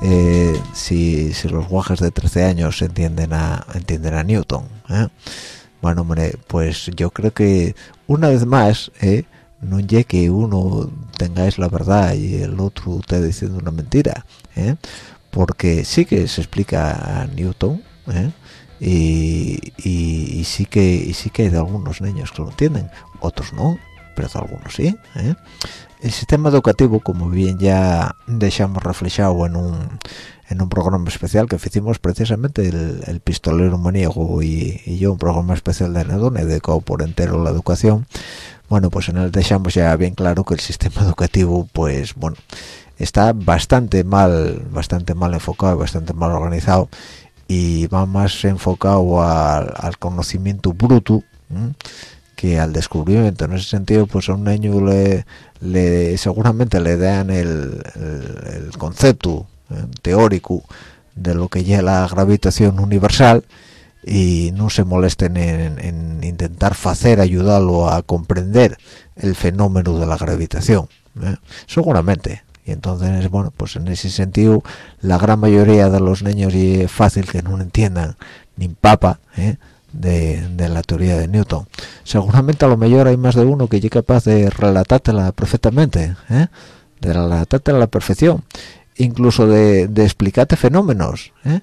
eh, si, si los guajes de 13 años entienden a entienden a Newton. ¿eh? Bueno, hombre, pues yo creo que una vez más, ¿eh? no llegue que uno tengáis la verdad y el otro esté diciendo una mentira, ¿eh? porque sí que se explica a Newton, ¿eh? y, sí que sí que hay algunos niños que lo entienden, otros no, pero de algunos sí. ¿eh? El sistema educativo, como bien ya dejamos reflejado en un en un programa especial que hicimos precisamente el, pistolero maníaco y, yo un programa especial de Anedone dedicado por entero la educación. Bueno pues en él dejamos ya bien claro que el sistema educativo pues bueno está bastante mal bastante mal enfocado bastante mal organizado y va más enfocado al, conocimiento bruto que al descubrimiento. En ese sentido pues a un niño le, seguramente le dan el concepto teórico de lo que es la gravitación universal y no se molesten en, en intentar hacer ayudarlo a comprender el fenómeno de la gravitación ¿eh? seguramente y entonces bueno pues en ese sentido la gran mayoría de los niños y es fácil que no entiendan ni papa ¿eh? de, de, la teoría de Newton seguramente a lo mejor hay más de uno que es capaz de relatártela perfectamente ¿eh? de relatártela a la perfección incluso de, explicarte fenómenos ¿eh?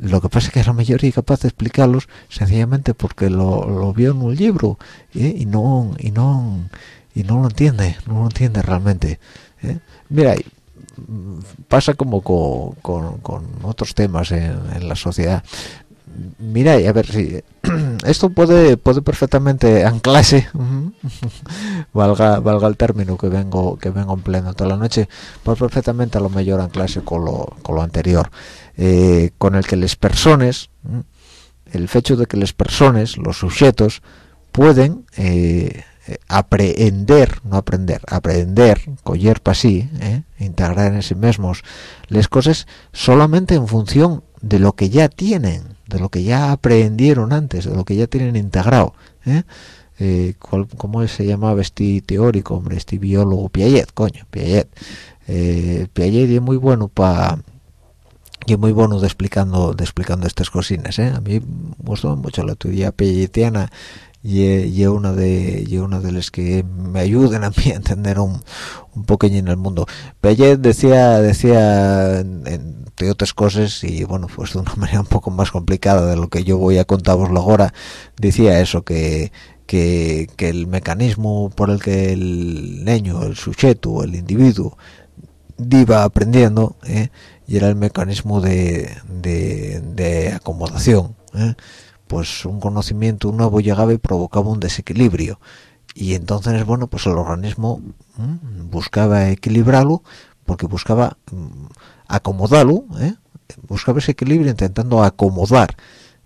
lo que pasa es que a la mayoría es capaz de explicarlos sencillamente porque lo, lo vio en un libro ¿eh? y no y no y no lo entiende no lo entiende realmente ¿eh? mira pasa como con, con, con otros temas en, en, la sociedad mira a ver si esto puede puede perfectamente anclarse valga valga el término que vengo que vengo empleando toda la noche pues perfectamente a lo mejor anclarse con lo, con lo anterior eh, con el que las personas el hecho de que las personas los sujetos pueden eh, aprender no aprender aprender coger para sí eh, integrar en sí mismos las cosas solamente en función de lo que ya tienen de lo que ya aprendieron antes, de lo que ya tienen integrado. ¿eh? Eh, ¿cuál, ¿Cómo se llamaba este teórico, hombre, este biólogo? Piaget, coño, Piaget. Eh, Piaget es muy bueno para y muy bueno de explicando explicando estas cosinas ¿eh? a mí me gustó mucho la teoría piagetiana y, y una de y una de las que me ayuden a mí a entender un, un poquillo en el mundo Piaget decía decía en de otras cosas y bueno pues de una manera un poco más complicada de lo que yo voy a contaros ahora decía eso que, que, que el mecanismo por el que el niño el sujeto el individuo iba aprendiendo ¿eh? y era el mecanismo de, de, de acomodación ¿eh? Pues un conocimiento nuevo llegaba y provocaba un desequilibrio y entonces bueno pues el organismo ¿eh? buscaba equilibrarlo porque buscaba acomodarlo, ¿eh? buscaba ese equilibrio intentando acomodar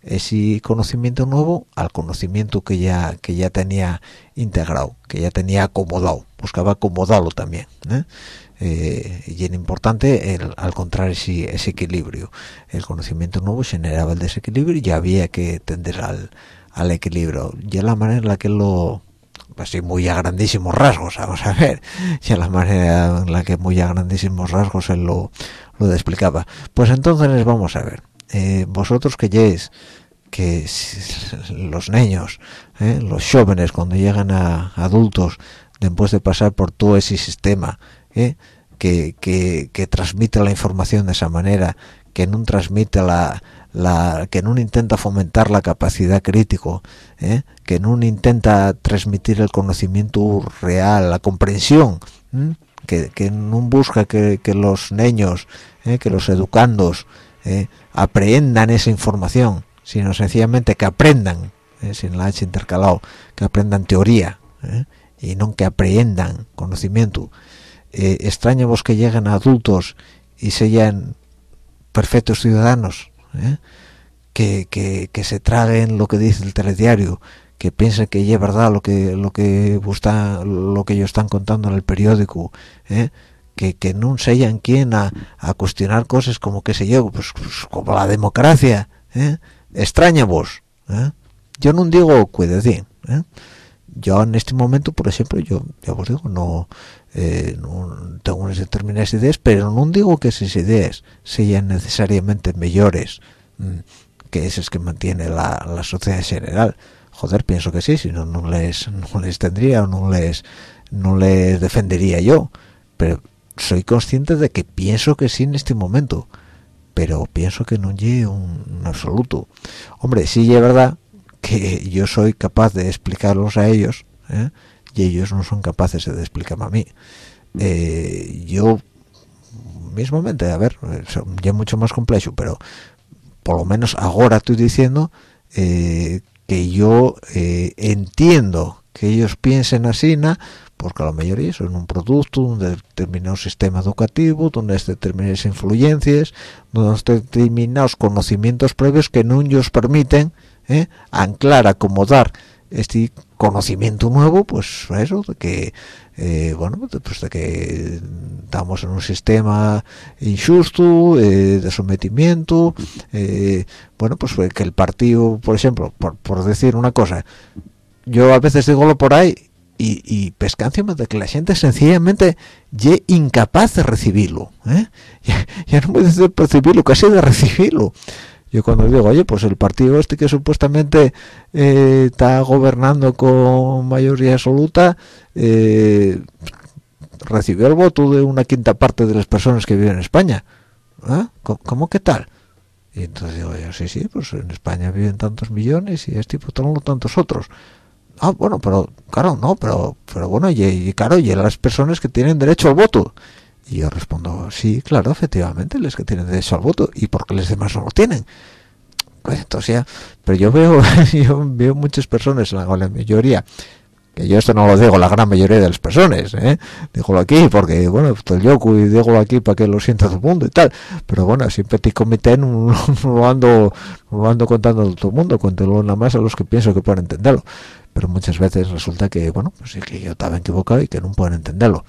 ese conocimiento nuevo al conocimiento que ya que ya tenía integrado que ya tenía acomodado buscaba acomodarlo también ¿eh? Eh, y era importante el, al contrario ese, ese, equilibrio. El conocimiento nuevo generaba el desequilibrio y había que tender al, al equilibrio. Y la manera en la que lo así muy a grandísimos rasgos vamos a ver ya la manera en la que muy a grandísimos rasgos él lo, lo explicaba pues entonces vamos a ver. Eh, vosotros que lleguéis que los niños eh, los jóvenes cuando llegan a adultos después de pasar por todo ese sistema eh, que, que, que transmite la información de esa manera que no transmite la, la, que no intenta fomentar la capacidad crítico, ¿eh? que no intenta transmitir el conocimiento real, la comprensión, que, que, no busca que, que los niños, ¿eh? que los educandos aprendan esa información, sino sencillamente que aprendan, sin la H intercalado, que aprendan teoría y no que aprendan conocimiento. Vos que lleguen adultos y sean perfectos ciudadanos, ¿eh? que, que, que, se traguen lo que dice el telediario, que piensen que es verdad lo que lo que lo que ellos están contando en el periódico, ¿eh? que, que no sean quien a, a, cuestionar cosas como que se yo, pues, pues, como la democracia, ¿eh? extraña vos. ¿eh? Yo no digo cuidadín, ¿eh? yo en este momento, por ejemplo, yo ya os digo, no, eh, no tengo unas determinadas ideas, pero no digo que esas ideas sean necesariamente mejores mm, que esas que mantiene la, la, sociedad en general. Joder, pienso que sí, si no, no les, no les tendría o no les, no les defendería yo. Pero soy consciente de que pienso que sí en este momento, pero pienso que no llegue un, un absoluto. Hombre, sí es verdad que yo soy capaz de explicarlos a ellos ¿eh? Y ellos no son capaces de explicarme a mí eh, yo mismamente a ver ya mucho más complejo pero por lo menos ahora estoy diciendo eh, que yo entiendo que ellos piensen así porque la mayoría son un producto de un determinado sistema educativo donde hay determinadas influencias donde hay determinados conocimientos previos que no ellos permiten ¿eh? anclar, acomodar este conocimiento nuevo, pues eso, de que, eh, bueno, pues de que estamos en un sistema injusto, eh, de sometimiento, eh, bueno, pues que el partido, por ejemplo, por, por decir una cosa, yo a veces digo lo por ahí y, y de que la gente sencillamente es incapaz de recibirlo, ¿eh? ya, ya no puede decir percibirlo, casi de recibirlo yo cuando digo oye pues el partido este que supuestamente eh, está gobernando con mayoría absoluta eh, recibió el voto de una quinta parte de las personas que viven en España ¿Ah? ¿Cómo, que tal? y entonces digo yo sí sí pues en España viven tantos millones y este pues tantos otros ah bueno pero claro no pero pero bueno y, y claro y las personas que tienen derecho al voto y yo respondo, sí, claro, efectivamente, les que tienen derecho al voto. ¿Y por qué los demás no lo tienen? Pues entonces ya, pero yo veo, yo veo muchas personas, la, la mayoría, que yo esto no lo digo la gran mayoría de las personas, ¿eh? dígolo aquí porque, bueno, estoy yo y dígolo aquí para que lo sienta todo el mundo y tal, pero bueno, siempre te comité no, lo ando, no ando contando a todo el mundo, cuéntelo nada más a los que pienso que pueden entenderlo, pero muchas veces resulta que, bueno, pues sí que yo estaba equivocado y que no pueden entenderlo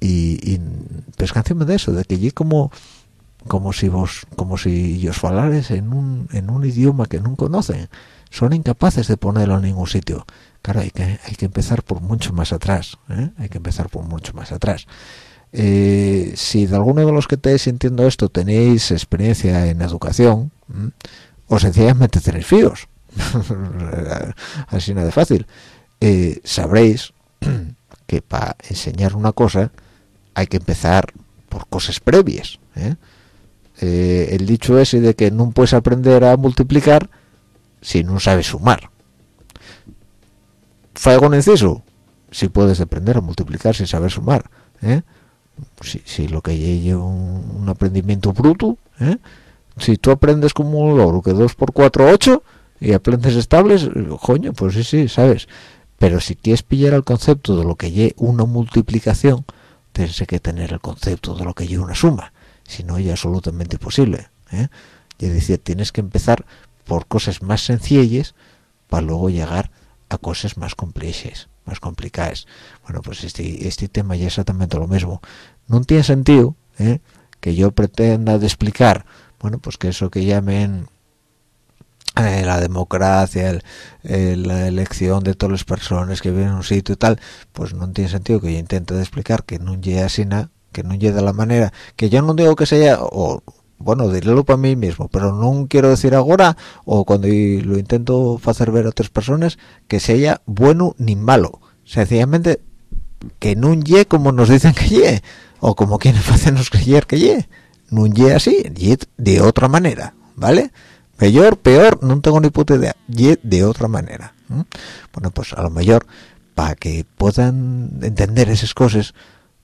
y, y de eso de que yo como como si vos como si os falares en un en un idioma que no conocen. Son incapaces de ponerlo en ningún sitio. Claro hay que hay que empezar por mucho más atrás ¿eh? hay que empezar por mucho más atrás. Eh, si de alguno de los que estáis sintiendo esto tenéis experiencia en educación o sencillamente tenéis fíos. Así nada fácil. Eh, sabréis que para enseñar una cosa hay que empezar por cosas previas ¿eh? Eh, el dicho ese de que no puedes aprender a multiplicar si no sabes sumar inciso si puedes aprender a multiplicar sin saber sumar ¿eh? si, lo que hay un, un aprendimiento bruto si tú aprendes como un loro que 2 por 4 8 y aprendes estables coño pues sí sí sabes pero si quieres pillar el concepto de lo que hay una multiplicación tienes que tener el concepto de lo que es una suma si no es absolutamente imposible ¿eh? es decir tienes que empezar por cosas más sencillas para luego llegar a cosas más complejas más complicadas bueno pues este este tema ya es exactamente lo mismo no tiene sentido ¿eh? que yo pretenda explicar bueno pues que eso que llamen eh, la democracia la elección de todas las personas que viven en un sitio y tal pues no tiene sentido que yo intente explicar que no llegue así nada que no llegue de la manera. Que yo no digo que sea o bueno, dirlo para mí mismo, pero no quiero decir ahora o cuando lo intento hacer ver a otras personas que sea bueno ni malo, sencillamente que no ye como nos dicen que ye o como quieren hacernos creer que ye, no ye así, de otra manera, ¿vale? Mejor, peor, no tengo ni puta idea, ye de otra manera. Bueno, pues a lo mejor para que puedan entender esas cosas,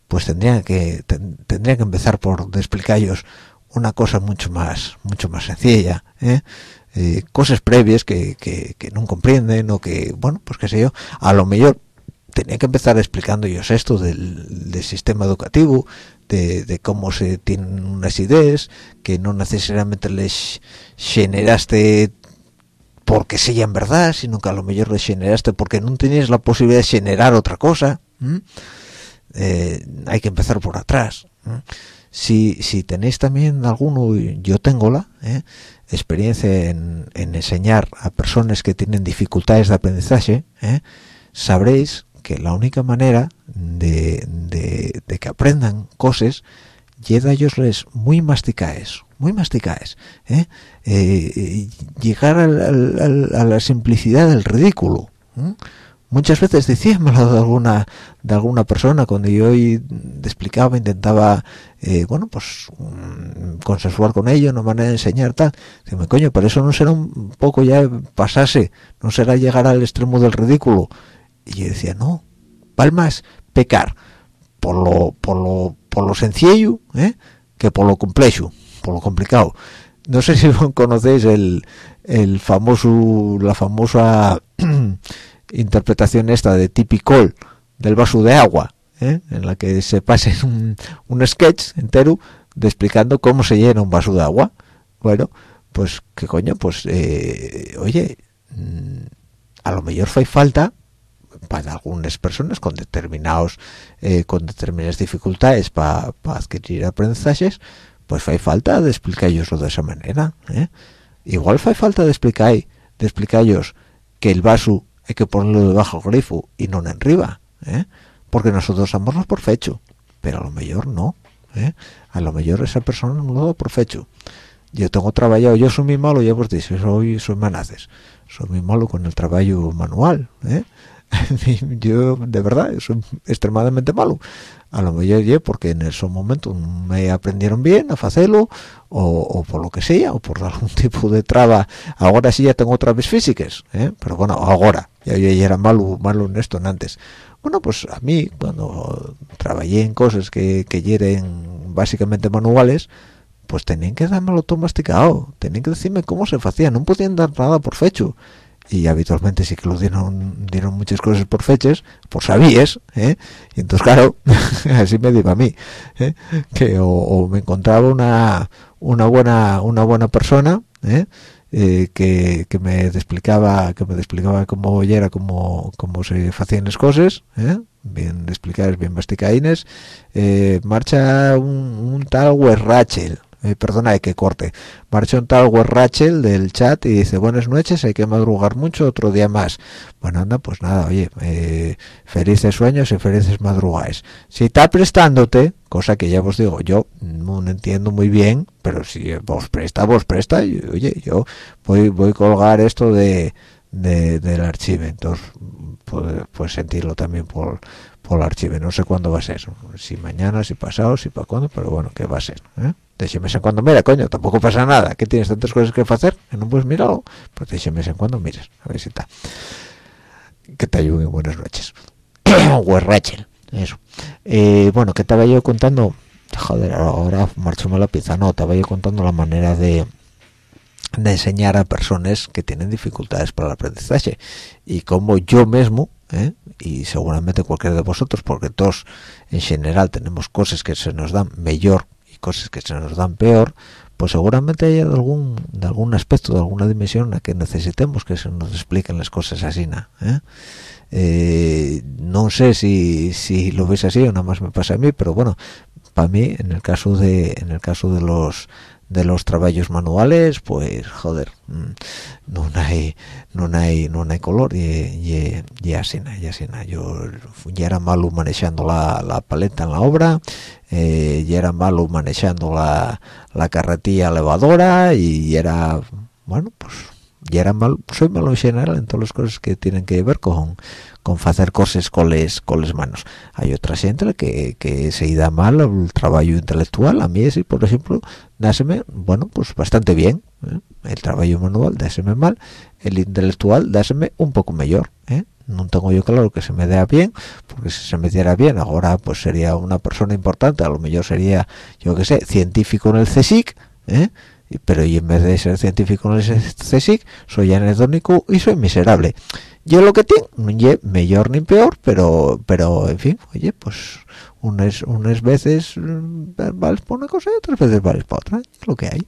pues tendrían que tendría que empezar por explicarles una cosa mucho más mucho más sencilla ¿eh? Eh, cosas previas que, que, no comprenden o que bueno pues qué sé yo a lo mejor tenía que empezar explicando yo esto del, sistema educativo de, de, cómo se tienen unas ideas que no necesariamente les generaste porque sean verdad sino que a lo mejor les generaste porque no tenías la posibilidad de generar otra cosa eh, hay que empezar por atrás si, si tenéis también alguno, yo tengo la ¿eh? experiencia en, enseñar a personas que tienen dificultades de aprendizaje, ¿eh? sabréis que la única manera de, que aprendan cosas llega a ellos les muy masticaes, muy masticaes, ¿eh? llegar a la simplicidad del ridículo muchas veces decíamelo de alguna de alguna persona cuando yo explicaba intentaba eh, bueno pues mm, consensuar con ellos una manera de enseñar tal. Dime coño pero eso no será un poco ya pasarse no será llegar al extremo del ridículo y yo decía no palmas pecar por lo por lo por lo sencillo ¿eh? que por lo complejo por lo complicado no sé si conocéis el el famoso la famosa interpretación esta de típico del vaso de agua, ¿eh? en la que se pase un, un sketch entero de explicando cómo se llena un vaso de agua. Bueno, pues qué coño, pues eh, oye, mm, a lo mejor fue falta para algunas personas con determinados eh, con determinadas dificultades para adquirir aprendizajes, pues fue falta de explicarlo de esa manera. Igual fue falta de explicar de explicarlos que el vaso hay que ponerlo debajo del grifo y no en arriba ¿eh? porque nosotros damos por fecho pero a lo mejor no ¿eh? a lo mejor esa persona no lo da por fecho yo tengo trabajado yo soy muy malo ya pues dice soy soy manaces soy muy malo con el trabajo manual ¿eh? yo de verdad soy extremadamente malo. A lo mejor yo porque en esos momentos me aprendieron bien a hacerlo o, por lo que sea o por algún tipo de traba. Ahora sí ya tengo otras físicas ¿eh? pero bueno ahora ya yo ya era malo malo en esto antes. Bueno pues a mí cuando trabajé en cosas que que hieren básicamente manuales pues tenían que dármelo todo masticado. Tenían que decirme cómo se hacía no podían dar nada por fecho y habitualmente sí que lo dieron dieron muchas cosas por fechas por sabías ¿eh? y entonces claro así me digo a mí ¿eh? que o, me encontraba una una buena una buena persona ¿eh? Eh, que, que, me explicaba que me explicaba cómo era cómo, cómo se hacían las cosas bien explicadas bien masticaines marcha un, un tal Wes Rachel eh, perdona hay que corte. Marcha un tal Rachel del chat y dice buenas noches hay que madrugar mucho otro día más bueno anda pues nada oye eh, felices sueños y felices madrugáis si está prestándote cosa que ya os digo yo no entiendo muy bien pero si vos presta vos presta oye yo voy voy a colgar esto de, del archivo entonces pues, sentirlo también por por el archivo. No sé cuándo va a ser si mañana si pasado si para cuándo pero bueno que va a ser ¿eh? Déjeme en cuando mira coño tampoco pasa nada que tienes tantas cosas que hacer que no puedes mirarlo pues déjeme en cuando mires a ver si está que te ayude buenas noches Wes Rachel eso eh, bueno que estaba yo contando joder ahora marchó la pieza no estaba yo contando la manera de de enseñar a personas que tienen dificultades para el aprendizaje y como yo mismo ¿eh? y seguramente cualquiera de vosotros porque todos en general tenemos cosas que se nos dan mejor cosas que se nos dan peor pues seguramente haya de algún de algún aspecto de alguna dimensión a que necesitemos que se nos expliquen las cosas así ¿eh? Eh, no sé si, si lo ves así o nada más me pasa a mí pero bueno para mí en el caso de en el caso de los de los trabajos manuales pues joder mm, no hay no hay no hay color y, y, así y así yo ya era malo manejando la, la paleta en la obra eh, ya era malo manejando la, la carretilla elevadora y era bueno pues ya era mal soy malo en general en todas las cosas que tienen que ver con con hacer cosas con les con las manos hay otra gente que, que se da mal el trabajo intelectual a mí sí por ejemplo dáseme bueno pues bastante bien ¿eh? el trabajo manual dáseme mal el intelectual dáseme un poco mejor ¿eh? No tengo yo claro que se me dé bien porque si se me diera bien ahora pues sería una persona importante a lo mejor sería yo que sé científico en el CSIC ¿eh? pero y en vez de ser científico en el CSIC soy anedónico y soy miserable yo lo que tengo no es mejor ni peor pero pero en fin oye pues unas unas veces mm, vales por una cosa y otras veces vales por otra es lo que hay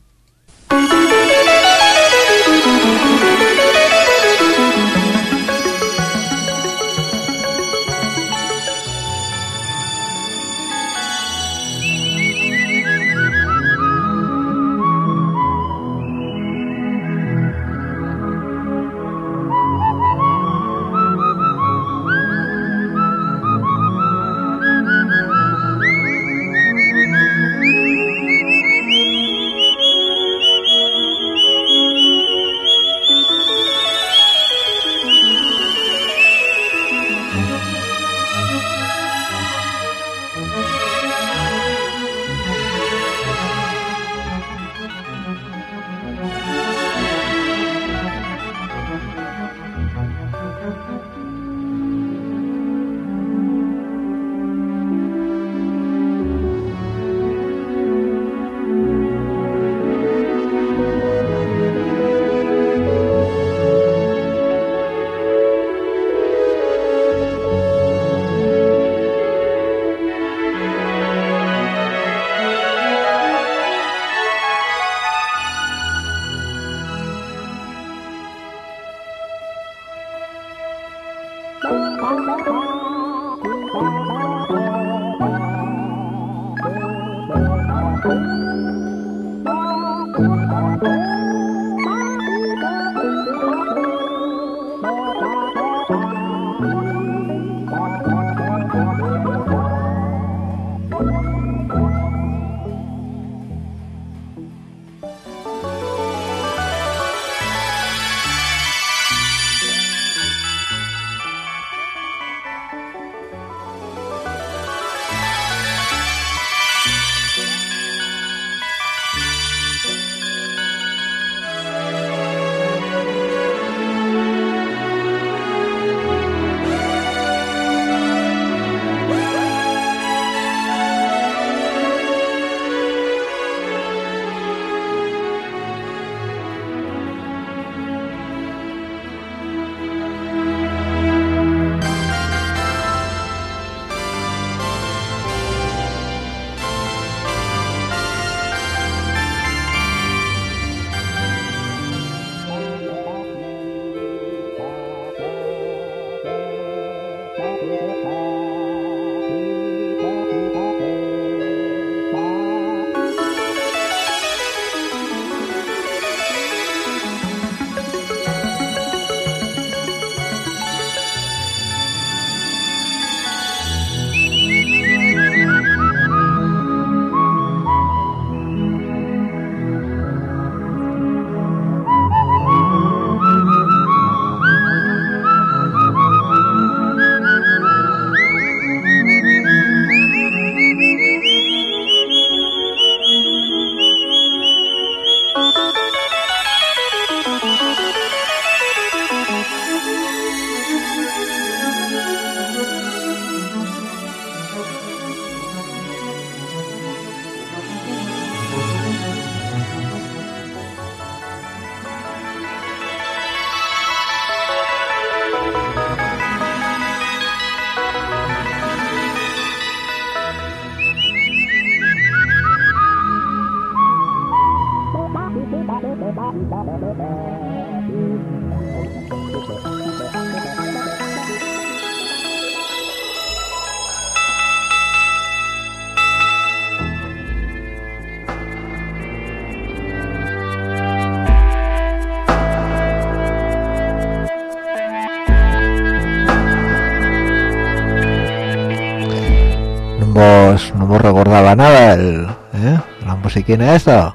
la musiquina esta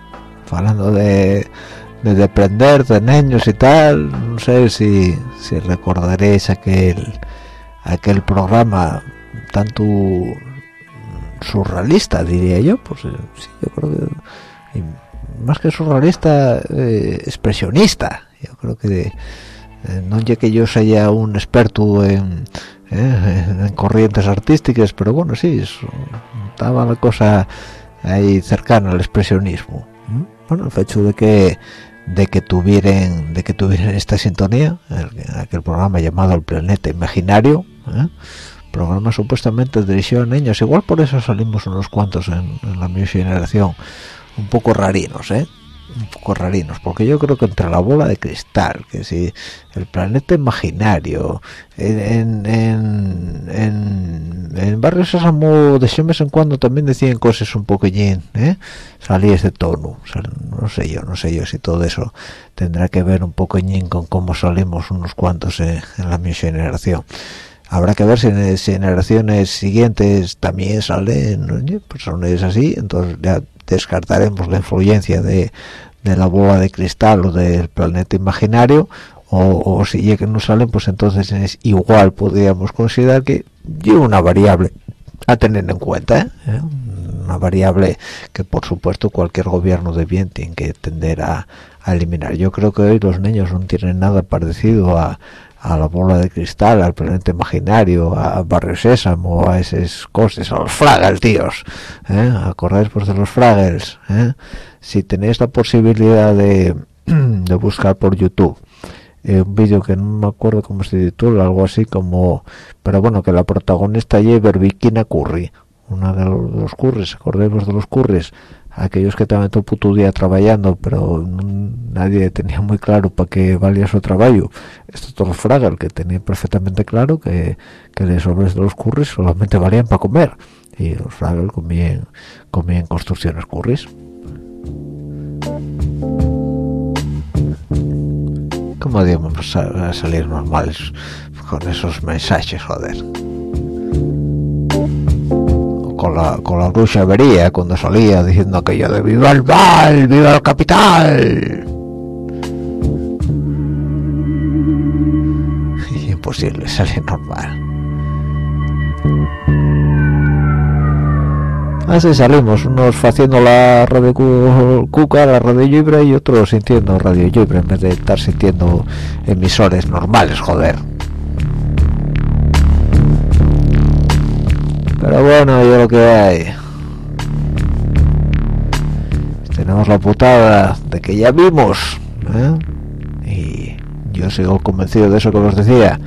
hablando de, de depender de niños y tal no sé si, si recordaréis aquel aquel programa tanto surrealista diría yo pues eh, sí yo creo que más que surrealista eh, expresionista. Yo creo que eh, no ya que yo sea un experto en, en corrientes artísticas pero bueno sí es- estaba la cosa ahí cercana al expresionismo bueno el hecho de que de que tuvieran de que tuvieran esta sintonía el- aquel programa llamado el planeta imaginario ¿eh? programa supuestamente dirigido a niños. Igual por eso salimos unos cuantos en, en la mi generación un poco rarinos eh un poco rarinos porque yo creo que entre la bola de cristal que si el planeta imaginario en en, en, en, Barrio Sésamo de vez en cuando también decían cosas un poquillín ¿eh? salía ese tono no sé yo no sé yo si todo eso tendrá que ver un poquillín con cómo salimos unos cuantos en la mi generación habrá que ver si en generaciones siguientes también salen oye, personas así entonces ya descartaremos la influencia de, de la bola de cristal o del planeta imaginario o, o si ya que no salen pues entonces es igual podríamos considerar que lleva una variable a tener en cuenta ¿eh? Una variable que por supuesto cualquier gobierno de bien tiene que tender a, a eliminar yo creo que hoy los niños no tienen nada parecido a, a la bola de cristal, al planeta imaginario, a Barrio Sésamo, a esas cosas, a los Fraggles, tíos. ¿eh? Acordáis pues de los Fraggles. ¿eh? Si tenéis la posibilidad de, de buscar por YouTube eh, un vídeo que no me acuerdo cómo se titula, algo así como, pero bueno, que la protagonista allí Berbikina Curry, una de los, curris, acordemos de los curris, aquellos que estaban todo puto día trabajando, pero nadie tenía muy claro para qué valía su trabajo. Estos todos los Fraggles que tenían perfectamente claro que, que los sobres de los curris solamente valían para comer. Y los Fraggles comían, comían construcciones curris. ¿Cómo digamos a, a salir normales con esos mensajes, joder? Con la, con la bruja vería cuando salía diciendo aquello de viva el mal, viva el capital. Imposible salir normal. Así salimos, unos haciendo la radio Cu- Cuca, la radio libre y otros sintiendo radio libre en vez de estar sintiendo emisores normales, joder. Pero bueno, yo lo que hay. Tenemos la putada de que ya vimos. ¿eh? Y yo sigo convencido de eso que os decía.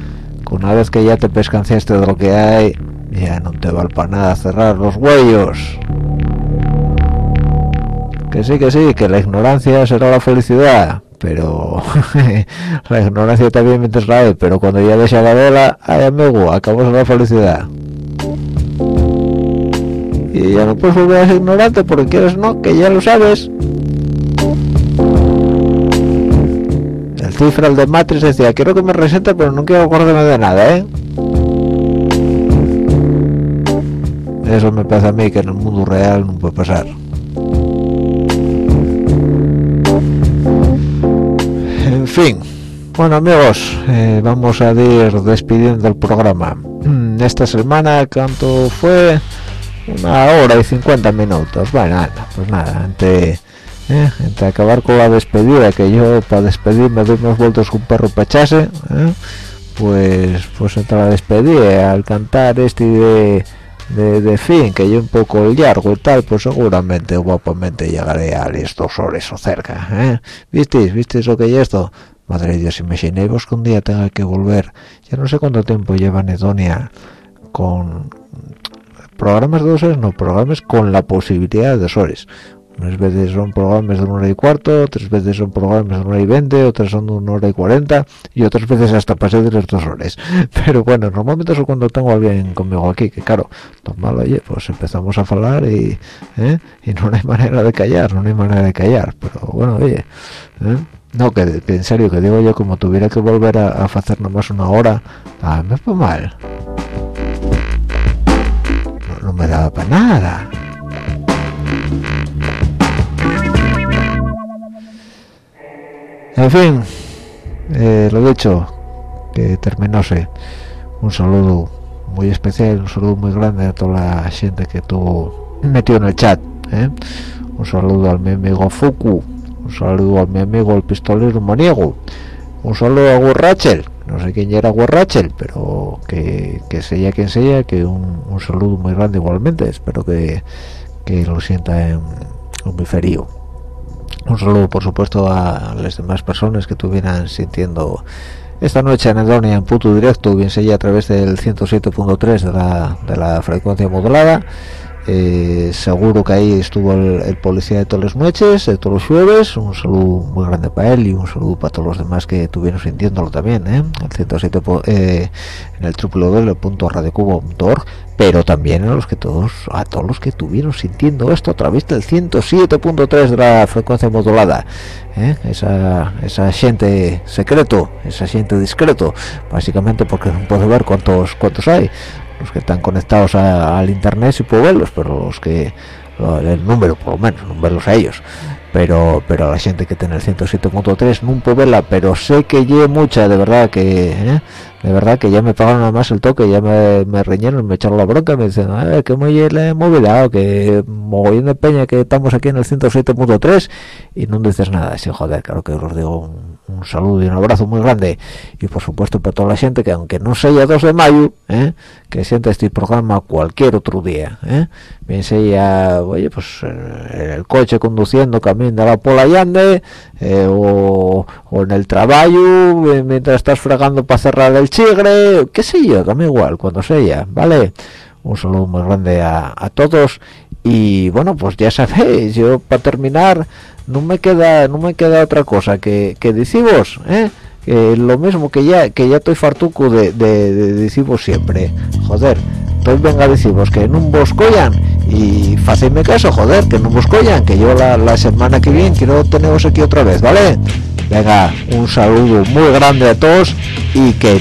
Que una vez que ya te pescanciaste de lo que hay, ya no te vale para nada cerrar los huellos. Que sí, que sí, que la ignorancia será la felicidad. Pero la ignorancia también mientras la hay. Pero cuando ya ves a la vela, ay amigo, acabamos la felicidad y ya no puedes volver a ser ignorante porque quieres no que ya lo sabes. El cifra el de Matrix decía quiero que me resete pero no quiero acordarme de nada eh eso me parece a mí que en el mundo real no puede pasar. En fin. Bueno amigos eh, vamos a ir despidiendo el programa. Esta semana cuánto fue una hora y 50 minutos. Bueno pues nada entre eh, entre acabar con la despedida que yo para despedirme doy unos vueltos con un perro pechase eh, pues pues entre la despedida al cantar este de, de, de fin que yo un poco largo y tal pues seguramente guapamente llegaré a las dos horas o cerca ¿eh? visteis visteis lo que es esto madre de dios imaginéis que un día tenga que volver. Ya no sé cuánto tiempo lleva Edonia con programas de dos horas no programas con la posibilidad de dos horas unas veces son programas de una hora y cuarto otras veces son programas de una hora y veinte otras son de una hora y cuarenta y otras veces hasta pasé de las dos horas pero bueno normalmente eso cuando tengo a alguien conmigo aquí que claro normal oye pues empezamos a hablar y ¿eh? no hay manera de callar no hay manera de callar pero bueno oye ¿eh? no que, en serio que digo yo como tuviera que volver a, a hacer nomás una hora ah, me fue mal daba para nada En fin, eh, lo dicho, que terminóse. Un saludo muy especial, un saludo muy grande a toda la gente que tuvo metido en el chat. ¿eh? Un saludo al mi amigo Fuku, un saludo al mi amigo el pistolero maniego, un saludo a Warrachel, no sé quién era Warrachel, pero que, que sea quien sea, que un, un saludo muy grande igualmente, espero que, que lo sienta en, en un saludo por supuesto a las demás personas que estuvieran sintiendo esta noche anedonia en puto directo bien sea a través del 107.3 de la, de la frecuencia modulada eh, seguro que ahí estuvo el, policía de todas las noches de todos los jueves un saludo muy grande para él y un saludo para todos los demás que estuvieron sintiéndolo también ¿eh? el 107 eh, en el www.radiocubo.org pero también a los que todos a todos los que estuvieron sintiendo esto a través del 107.3 de la frecuencia modulada ¿eh? esa esa gente secreto esa gente discreto básicamente porque no puedo ver cuántos cuántos hay los que están conectados al internet sí puedo verlos pero los que el número por lo menos no verlos a ellos pero pero la gente que tiene el 107.3 no puedo verla pero sé que lleve mucha de verdad que ¿eh? de verdad que ya me pagaron nada más el toque ya me, me reñeron me echaron la bronca me dicen ver que muy le hemos olvidado que mogollón de peña que estamos aquí en el 107.3 y no dices nada sí joder claro que os digo un, un, saludo y un abrazo muy grande y por supuesto para toda la gente que aunque no sea 2 de mayo ¿eh? que sienta este programa cualquier otro día ¿eh? bien sea oye pues eh, el coche conduciendo camino de la pola yande eh, o, o, en el trabajo mientras estás fregando para cerrar el chigre qué sé yo que me igual cuando sea vale un saludo muy grande a, a, todos y bueno pues ya sabéis yo para terminar no me queda no me queda otra cosa que, que decimos ¿eh? lo mismo que ya que ya estoy fartuco de, de, de decimos siempre joder entonces venga decimos que en un boscoyan y facedme caso joder que en un boscoyan que yo la, la semana que viene quiero teneros aquí otra vez vale venga un saludo muy grande a todos y que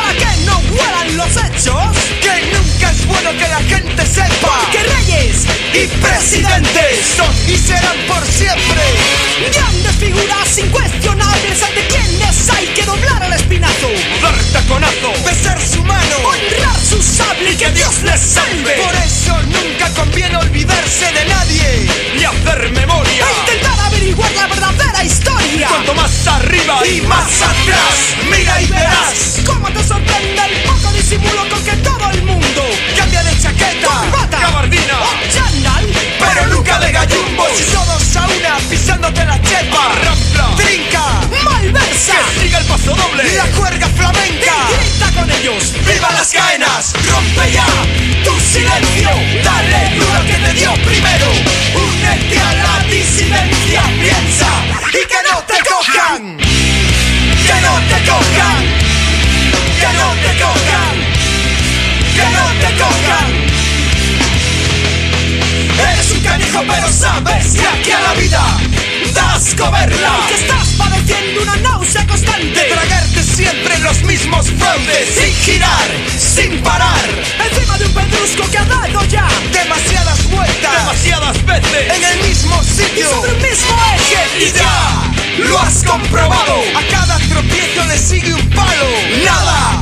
pero sabes que aquí a la vida das comerla. Y que estás padeciendo una náusea constante. Tragarte siempre los mismos fraudes. Sin girar, sin parar. Encima de un pedrusco que ha dado ya demasiadas vueltas. Demasiadas veces. En el mismo sitio. Y sobre el mismo eje. Y ya lo has comprobado. A cada tropiezo le sigue un palo. Nada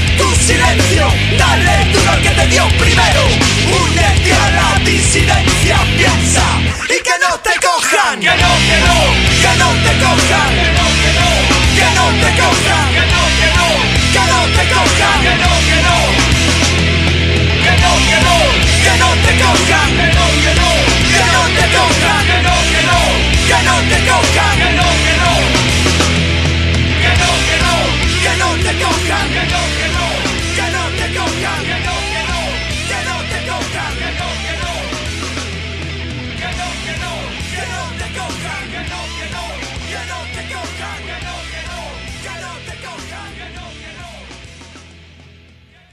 tu silencio, dale duro al que te dio primero. Únete a la disidencia, piensa y que no te cojan. Que no, que no, que no te cojan. Que no, que no, que no te cojan. Que no, que que no te cojan. Que no, que que no, que que no te cojan. Que no, que no, que no te cojan. Que no, que no, que no te cojan.